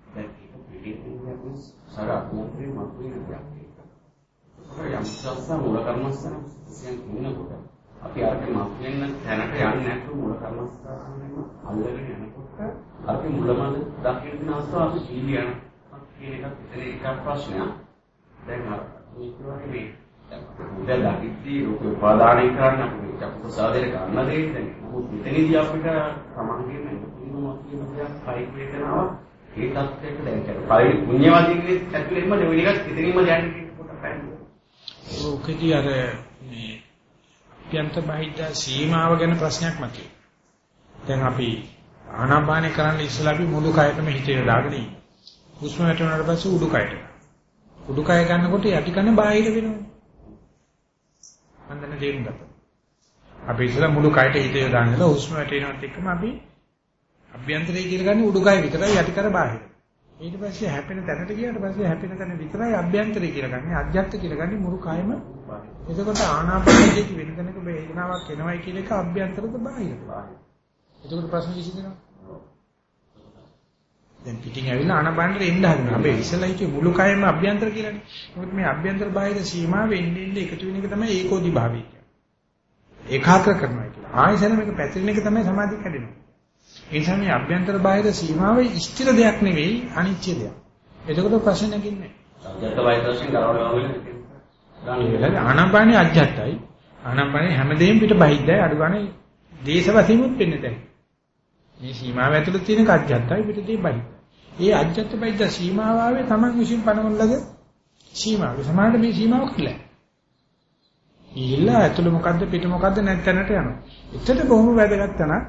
දැන් ඒක පිටින් කියන්නේ සර අකෝපේ මතුවෙන දෙයක් ඒක. ඒක යම් සස්ස මූල කර්මස්තන සියන් ඉන්නකොට අපි අරක මත් වෙන්න තැනට යන්නේ නැතුව මූල කර්මස්ථානෙම අල්ලගෙන යනකොට අපි මුලමද දකින්න දෙන අවස්ථාව අපි සීලිය යන කියන එකත් එතන එකක් ප්‍රශ්නයක්. දැන් අර මේ කියන්නේ මේ දැන් දකිද්දී රූප උපාදානය කරන්න අපි චක්කු ප්‍රසාදයට ගන්න දෙයක් දැන් නමුත් මෙතනදී අපිට සමන්ගේ මේ පුදුමක් කියන දෙයක් කයික වේදනාව ඒ තත්ත්වයක දැන් කියන්නේ කයි පුණ්‍යවාදීන්ගේ ඇතුළෙන්ම දෙවෙනි එකක් ඉතින්ම දැනගෙන කොට පැන්නේ. ඔකදී අර මේ අභ්‍යන්ත බාහිර සීමාව ගැන ප්‍රශ්නයක් මතුවේ. දැන් අපි ආනාපානේ කරන්න ඉස්සලා අපි මුළු කයතම හිත යොදාගෙන ඉන්නේ. හුස්ම වැටුණාට පස්සේ උඩුකයට. උඩුකය ගන්නකොට යටි කන බාහිර වෙනවා. මන්දන තේරුම් ගත්තා. අපි ඉස්සලා මුළු කයට හිත යොදාගෙන හුස්ම වැටෙනවත් එක්කම අපි අභ්‍යන්තරය කියලා ගන්නේ උඩුකය විතරයි යටි කර බාහිර. ඊට පස්සේ හැපෙන තැනට ගියාට පස්සේ හැපෙන තැන විතරයි අභ්‍යන්තරය කියලා ගන්නේ. අධ්‍යාත්ම කියලා ගන්නේ මුළු කයම. එතකොට ආනාපානයේ වෙන තැනක වේදනාවක් එනවයි කියන එක අභ්‍යන්තරද බාහිරද? එතකොට ප්‍රශ්න විසඳෙනවා. දැන් පිටින් ඇවිල්ලා ආනාපානෙට එන්න හදනවා. අපි ඉස්සලා හිතුවේ මුළු කයම අභ්‍යන්තර කියලානේ. මොකද මේ අභ්‍යන්තර බාහිර සීමාව වෙන්නේ ඉන්නේ එකතු වෙන එක තමයි ඒකෝදි භාවය කියන්නේ. ඒකාග්‍ර කරනවා කියලා. ආයසන මේක පැතිරෙන එක තමයි සමාධිය කැඩෙනවා. ඒ නිසා මේ අභ්‍යන්තර බාහිර සීමාව ස්ථිර දෙයක් නෙවෙයි අනිත්‍ය දෙයක්. එතකොට ප්‍රශ්න නැගින්නේ සත්‍යත වෛද්‍යයෙන් කරවලා වෙන්නේ. ඒ වෙලාවේ ආනාපානිය අජත්තයි. ආනාපානිය හැමදේම පිට බහිද්දයි අඩු ගන්න දේශ වශයෙන්ුත් වෙන්නේ දැන්. මේ සීමාව ඇතුළත තියෙන කජ්ජත්තයි පිටදී බහිද්ද. ඒ අජත්ත බහිද්ද සීමාව ආවේ Taman විසින් පනවලද සීමාව. සමානට මේ සීමාව කියලා. ඊළා ඇතුළ මොකද්ද පිට මොකද්ද නැත්ැනට යනවා. එතන බොහොම වැදගත් තැනක්.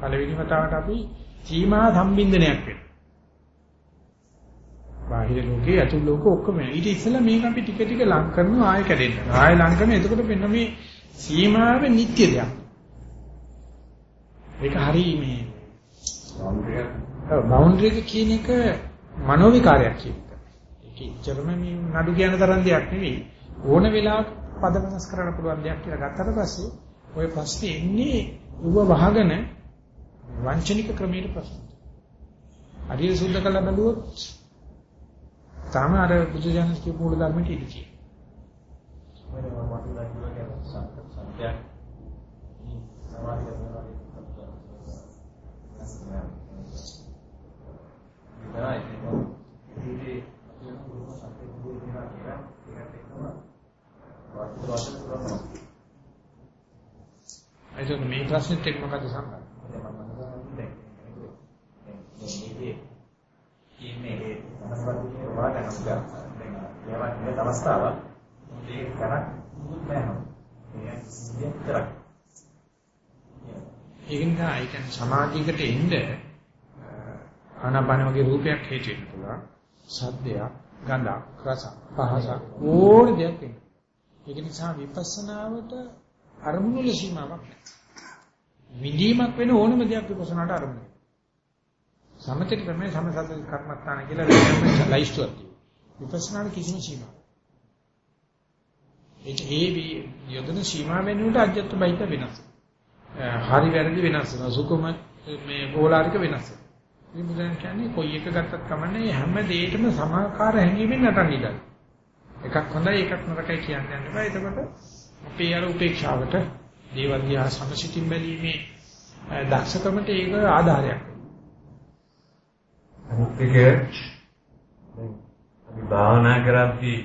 පළවෙනි වතාවට අපි සීමා සම්බින්දනයක් වෙනවා. බාහිර ලෝකේ ඇතුළු ලෝක ඔක්කොම ඊට ඉස්සෙල්ලා මේක අපි ටික ටික ලං කරනවා ආයෙ කැඩෙන්න. ආයෙ ලං කරන එතකොට වෙන මේ සීමාවේ නිත්‍ය දෙයක්. ඒක හරි මේ බවුන්ඩරි එක කියන එක මනෝ විකාරයක් කියන එක. ඒක ඉච්චරම මේ නඩු කියන තරම් දෙයක් නෙවෙයි. ඕන වෙලාවක පද වෙනස් කරන්න පුළුවන් දෙයක් කියලා ගත්තට පස්සේ ওই ප්‍රශ්නේ එන්නේ ඌව වහගෙන වංචනික ක්‍රමයට ප්‍රශ්න. හරියට සුද්ධ කළ බැලුවොත් තාම අර බුදුජානක කියපු මූල ධර්මයට ඉඳී තියෙනවා. මම මම වතුලා කියනවා කියන්නේ සත්‍යයක්. සමාධිය වෙනවා විතරයි ඒක ඉතින් ගුරු සත්‍ය ගුරු කියනවා කියලා ඒකට එක්කම වස්තු වශයෙන් කරනවා. එතකොට මේ ප්‍රශ්නෙත් එක්ක මොකද සම්බන්ධය? මේකේ ඉන්නේ ඒ සමස්තයේ වලට අපිට දැන් ඒවා ඉන්න අවස්ථාවක් මේ කරක් මුත් නැහැ. ඒ සිද්ධියක් කරක්. ඒක නිසා ඒ කියන්නේ සමාධියකට එන්න ආනාපාන වගේ රූපයක් හේතු වෙන්න පුළුවන්. සද්දයක්, ගඳක්, රසක්, පහසක් ඕන දෙයක් වෙන්න. ඒක නිසා විපස්සනාවට අරමුණු ලසීමාවක් නැහැ. විදීමක් වෙන ඕනම දෙයක් විපස්සනාට අරමුණ. සමතේ තමයි සමසද්ද කර්මස්ථාන කියලා ලයිස්ට්ුවක් තියෙනවා. විපස්සනාට කිසිම සීමාවක්. ඒක ඒ යොදන සීමා වෙනුවට අජත්ත බයිත වෙනස්. හරි වැරදි වෙනස් වෙනවා. සුකුම මේ ගෝලාරික වෙනස්. මේ බුදුන් කියන්නේ කොයි එක ගත්තත් කමන්නේ හැම දෙයකම සමාකාර හැඟීමෙන් නටන්න ඉඩයි. එකක් හොඳයි එකක් නරකයි කියන්න යන්න බෑ. එතකොට අපේ අර උපේක්ෂාවට දේවල් දිහා සමසිතින් බැලීමේ දක්ෂකමට ඒක ආධාරයක්. අනිත් එක දැන් අපි භාවනා කරද්දී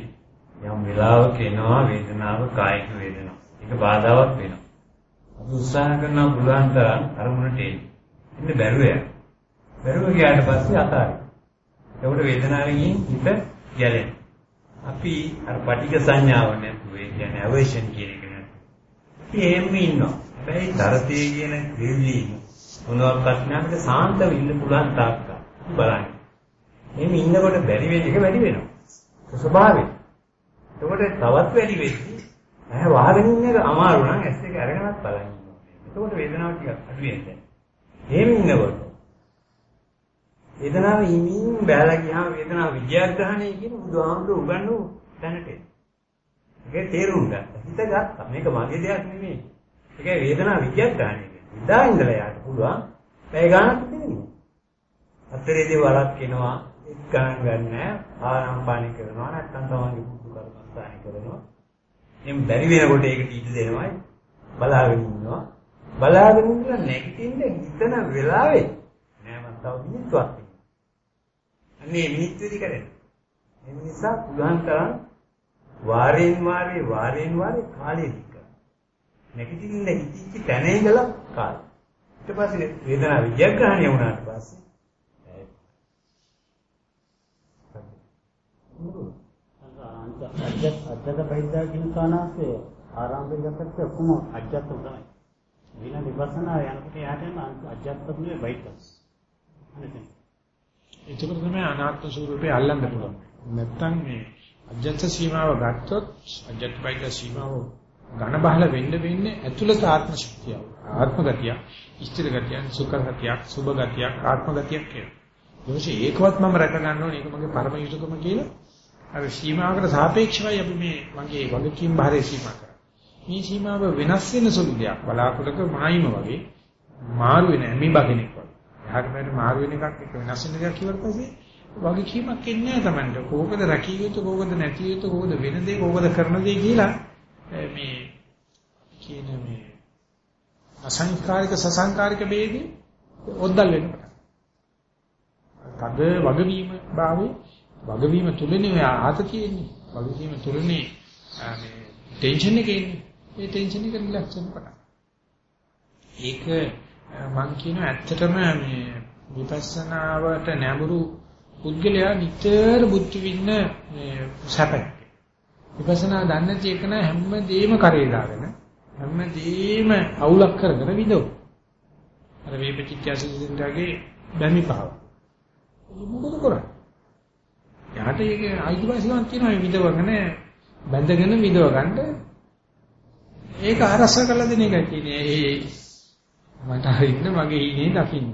යම් වෙලාවක එනවා වේදනාව කායික වේදනාව. ඒක බාධාවක් වෙනවා. අපි උත්සාහ කරනවා පුළුවන් තරම් අරමුණට එන්න. ඉන්න බැරුව යනවා. බැරුව ගියාට පස්සේ අතාරිනවා. ඒකට වේදනාවෙන් හිත ගැලෙනවා. අපි අර පටික සංඥාව නැතුව ඒ කියන්නේ අවේෂන් කියන එක නැතුව. අපි එහෙම ඉන්නවා. හැබැයි තරතේ කියන ක්‍රීවි මොනවාක්වත් නැත්නම් සාන්තව ඉන්න පුළුවන් තාක්ක බලන්න. එහෙම ඉන්නකොට බැරි වෙන එක වැඩි වෙනවා. ස්වභාවයෙන්. එතකොට තවත් වැඩි වෙද්දී ඇහැ වහගෙන ඉන්න එක අමාරු නම් ඇස් දෙක අරගෙනත් බලන්න ඉන්නවා. එතකොට වේදනාව ටිකක් අඩු වෙන්නේ. එහෙම ඉන්නකොට වේදනාව හිමින් බැලලා ගියාම වේදනාව විද්‍යාග්‍රහණය කියන බුදුහාමුදුරු උගන්වු තැනට එනවා. ඒක තේරුම් ගත්තා. හිත ගත්තා. මේක මගේ දෙයක් නෙමෙයි. ඒකයි වේදනාව විද්‍යාග්‍රහණය කියන්නේ. ඉදා ඉඳලා යාට පුළුවන්. පැය ගානක් තේරෙනවා. අතරේදී වරක් කෙනවා එක් ගණන් ගන්න ආරම්භාණි කරනවා නැත්නම් තමන්ගේ බුදු කර්මස්ථානි කරනවා. එම් බැරි වෙනකොට ඒකට ඉඩ දෙනවා. බලාගෙන ඉන්නවා. බලාගෙන ඉඳලා නැගිටින්න හිතන වෙලාවේ නෑ මම තව මිනිත්තුවක් අනේ මිනිත්තුදි කරන්නේ. ඒ නිසා පුලුවන් තරම් වාරයෙන් වාරේ වාරයෙන් වාරේ කාලය දික්. නැගිටින්න හිතිච්ච තැන ඉඳලා කාලය. ඊට පස්සේ වේදනාව විද්‍යාග්‍රහණය වුණාට පස්සේ අජත් අජත බහිද්දා කියන කානාසය ආරම්භය ගත්තත් ඔක්කොම අජත් තමයි. වින විපස්සනා යනකොට යාට යන අජත් තුනේ බයිද්දා. ඒක තමයි අනාත්ම ස්වරූපේ අල්ලන්න පුළුවන්. නැත්තම් මේ අජත්ත සීමාව ගත්තොත් අජත්ත බයිද්ද සීමාව ඝන බහල වෙන්න වෙන්නේ ඇතුළත ආත්ම ශක්තිය. ආත්ම ගතිය, ඉෂ්ඨ ගතිය, සුඛ ගතිය, සුභ ගතිය, ආත්ම ගතිය කියලා. ඊට ඒකවත් මම රැක ගන්න ඕනේ. ඒක මගේ පරම යුතුයකම කියලා. අර සීමාවකට සාපේක්ෂවයි අපි මේ මගේ වගකීම් භාරය සීමා කරන්නේ. මේ සීමාව වෙනස් වෙන සුළු දෙයක්. බලාකුලක මායිම වගේ මාරු වෙන ඇමි බගෙනෙක් වගේ. එහාට මෙහාට මාරු වෙන එකක් එක වෙනස් වෙන දෙයක් කිව්වට පස්සේ වගකීමක් එන්නේ නැහැ Tamanට. කෝකද රැකිය යුතු කෝකද නැති යුතු කෝකද වෙන දේ කෝකද කරන දේ කියලා මේ කියන මේ අසංකාරික සසංකාරික ભેදී ඔද්දල් වෙනකොට. තද වගවීම භාවයේ වගවීම තුලනේ ඔය ආත තියෙන්නේ. වගවීම තුලනේ මේ ටෙන්ෂන් එකේ ඉන්නේ. ඒ ටෙන්ෂන් එක රිලැක්ස් වෙන්න පටන් ඒක මම කියන ඇත්තටම මේ විපස්සනාවට නැඹුරු පුද්ගලයා නිතර බුද්ධ වින්න මේ සැපයි. විපස්සනා දන්නේ නැති එක නම් හැමදේම කරේ දාගෙන හැමදේම අවුලක් කරගෙන විදෝ. අර වේපචිත්‍යසින්දගේ බැමි පාව. මොකද කරන්නේ? යාට ඒක අයිතිවාසිකමක් තියෙනවා මේ විදවගෙන බැඳගෙන විදව ගන්න. ඒක අරස කළ දෙන එකයි කියන්නේ. ඒ මට හරින්න මගේ ඉනේ දකින්න.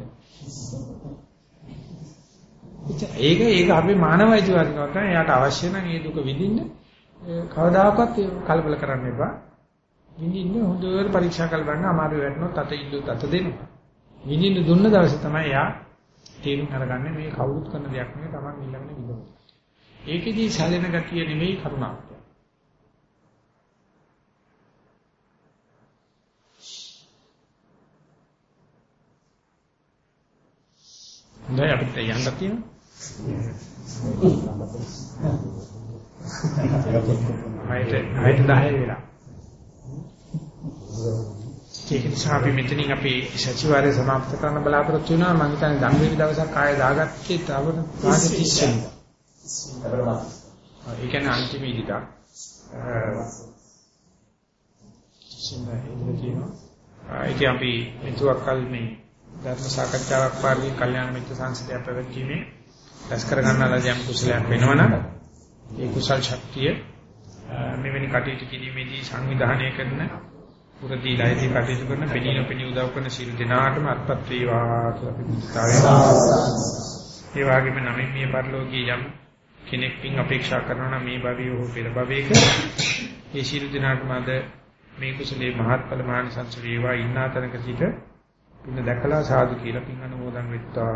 ඒක ඒක අපේ මානව අයිතිවාසිකමක් තමයි. එයාට අවශ්‍ය නම් මේ දුක විඳින්න කවදාකවත් කලබල කරන්න එපා. විඳින්න හොඳට පරීක්ෂා කරලා බලන්න අමාරු වෙන්නොත් අත ඉල්ලුත් අත දෙනවා. විඳින්න දුන්න දවසේ තමයි එයා තේරුම් අරගන්නේ මේ කවුරුත් කරන දෙයක් නෙවෙයි Taman ඊළඟට විඳිනවා. ඒකෙදී සැලෙන ගතිය නෙවෙයි කරුණාව. හොඳයි අපිට යන්න තියෙනවා. හයිට 10 වෙලා. ඒක නිසා අපි මෙතනින් අපේ සතිವಾರය સમાપ્ત කරන්න බලාපොරොත්තු වෙනවා. මම හිතන්නේ ධම්මවිද දවසක් ආයෙ දාගත්තේ තව පාඩ 30 වෙනවා. ඒ කියන්නේ අන්තිම ඉදිරියට. ඒක අපි මෙතුවක් කල් මේ ධර්ම සාකච්ඡාවක් පාර්ලිමේ කල්යාණ මිත්‍ර සංසදය පැවැත්වීමේ රැස් කර ගන්නාලා යම් කුසලයක් වෙනවනම් ඒ කුසල් ශක්තිය මෙවැනි කටයුතු කිරීමේදී සංවිධානය කරන පුරදී ලයිදී කටයුතු කරන පෙනී නොපෙනී උදව් කරන සියලු දෙනාටම අත්පත් වේවා කියලා පිළිතුරාවේ. ඒ වගේම නමින්මිය පරිලෝකීය යම් කෙනෙක් පින් අපේක්ෂා කරනවා නම් මේ භවයේ හෝ පෙර භවයක ඒ සියලු දෙනාටම අද මේ කුසලේ මහත්ඵල මානසංස වේවා ඉන්නා තැනක සිට පින්න දැකලා සාදු කියලා පින් අනුමෝදන් වෙත්තා.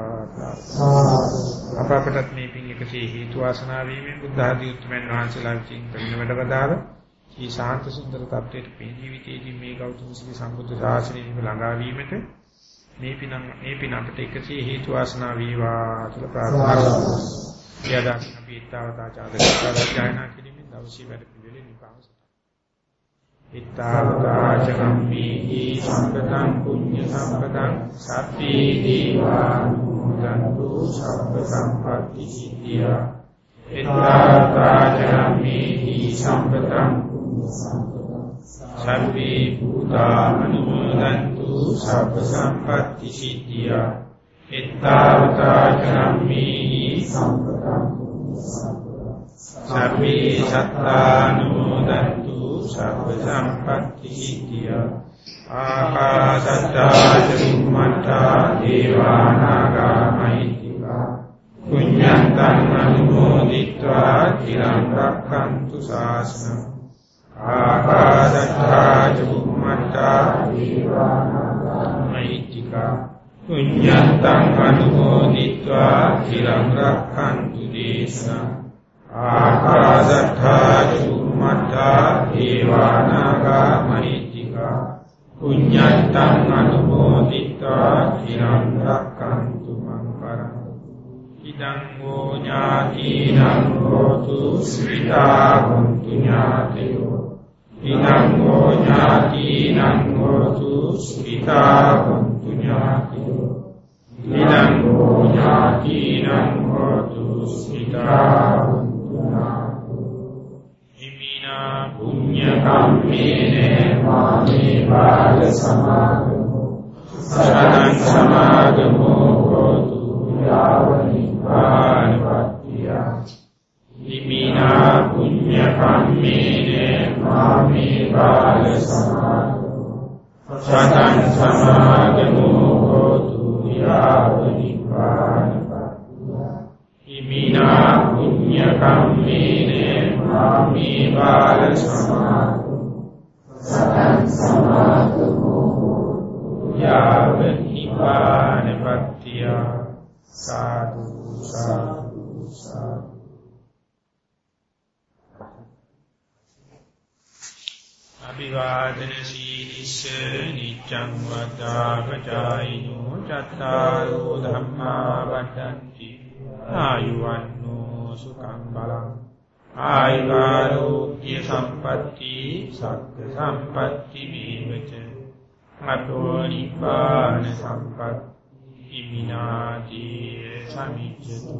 අප අපටත් මේ පින් එකසේ හේතු වාසනා වීමෙන් බුද්ධ ආදී උතුම්යන් වහන්සේලා විසින් පින්න වැඩවදාර මේ ශාන්ත සුන්දර තත්ත්වයට මේ ජීවිතයේදී මේ ගෞතම සී සම්බුද්ධ ශාසනයෙහි ළඟා වීමට මේ පින මේ පින අපට එකසේ හේතු වාසනා වේවා කියලා ප්‍රාර්ථනා කරනවා. යදාකින පීතාවතා චාදකාරාජායනා කිරීමෙන් දවසේ වැඩ ඉත්තාවතාචකම්මේහි සම්පතං පුඤ්ඤ සම්පතං සබ්බේ දීවානුමෝදන්තු සබ්බ සම්පatti සිද්ධියා ඉත්තාවතාචකම්මේහි සම්පතං පුඤ්ඤ සම්පතං සබ්බේ භූතානුමෝදන්තු සබ්බ සම්පatti සිද්ධියා ඉත්තාවතාචකම්මේහි සම්පතං පුඤ්ඤ සම්පතං සබ්බේ සත්තානුමෝදන්තු සබ්බ සම්පත්ති සිද්ධිය ආකාසත්තා චුම්මත්තා දේවානාගා මහිත්‍තිකා පුඤ්ඤන්තං අනුමෝදිත්වා චිරං රක්ඛන්තු ශාසනං ආකාසත්තා චුම්මත්තා දේවානාගා මහිත්‍තිකා පුඤ්ඤන්තං අනුමෝදිත්වා චිරං රක්ඛන්තු දේශනං ආකාශත්තා චුම්මත්තා දීවානාගා මහිත්‍තිකා පුඤ්ඤත්තං අනුමෝදිත්වා চিරං රක්ඛන්තු මං පරං ඉදං වූ ඥාතිනං හෝතු ස්විතා හුන්තු ඥාතයෝ ඉදං වූ ඥාතිනං හෝතු ස්විතා හුන්තු ඥාතයෝ ඉදං වූ ඥාතිනං හෝතු ස්විතා කම්මේන මාමේ බාල සමාගමෝ සරණං සමාගමෝ හෝතු යාව නිපානපත්තිය ඉමිනා පුඤ්ඤ කම්මේන මාමේ බාල සමාගමෝ සරණං සමාගමෝ හෝතු යාව නිපානපත්තිය ඉමිනා පුඤ්ඤ කම්මේන මාමේ බාල සමාගමෝ සතං සමාගමෝ යාව නිපානපත්තිය සාදු සාදු සාදු අභිවාදන සීලිස්ස නිච්ඡං වදාපචායිනෝ චත්තාරෝ ධම්මා වඩන්ති ආයුවන්නෝ සුඛං බලං ආයුරෝග්‍ය සම්පatti සග්ග සම්පatti වේවච අතෝ නිපාන සම්පatti විනාති සමිච්ඡතු.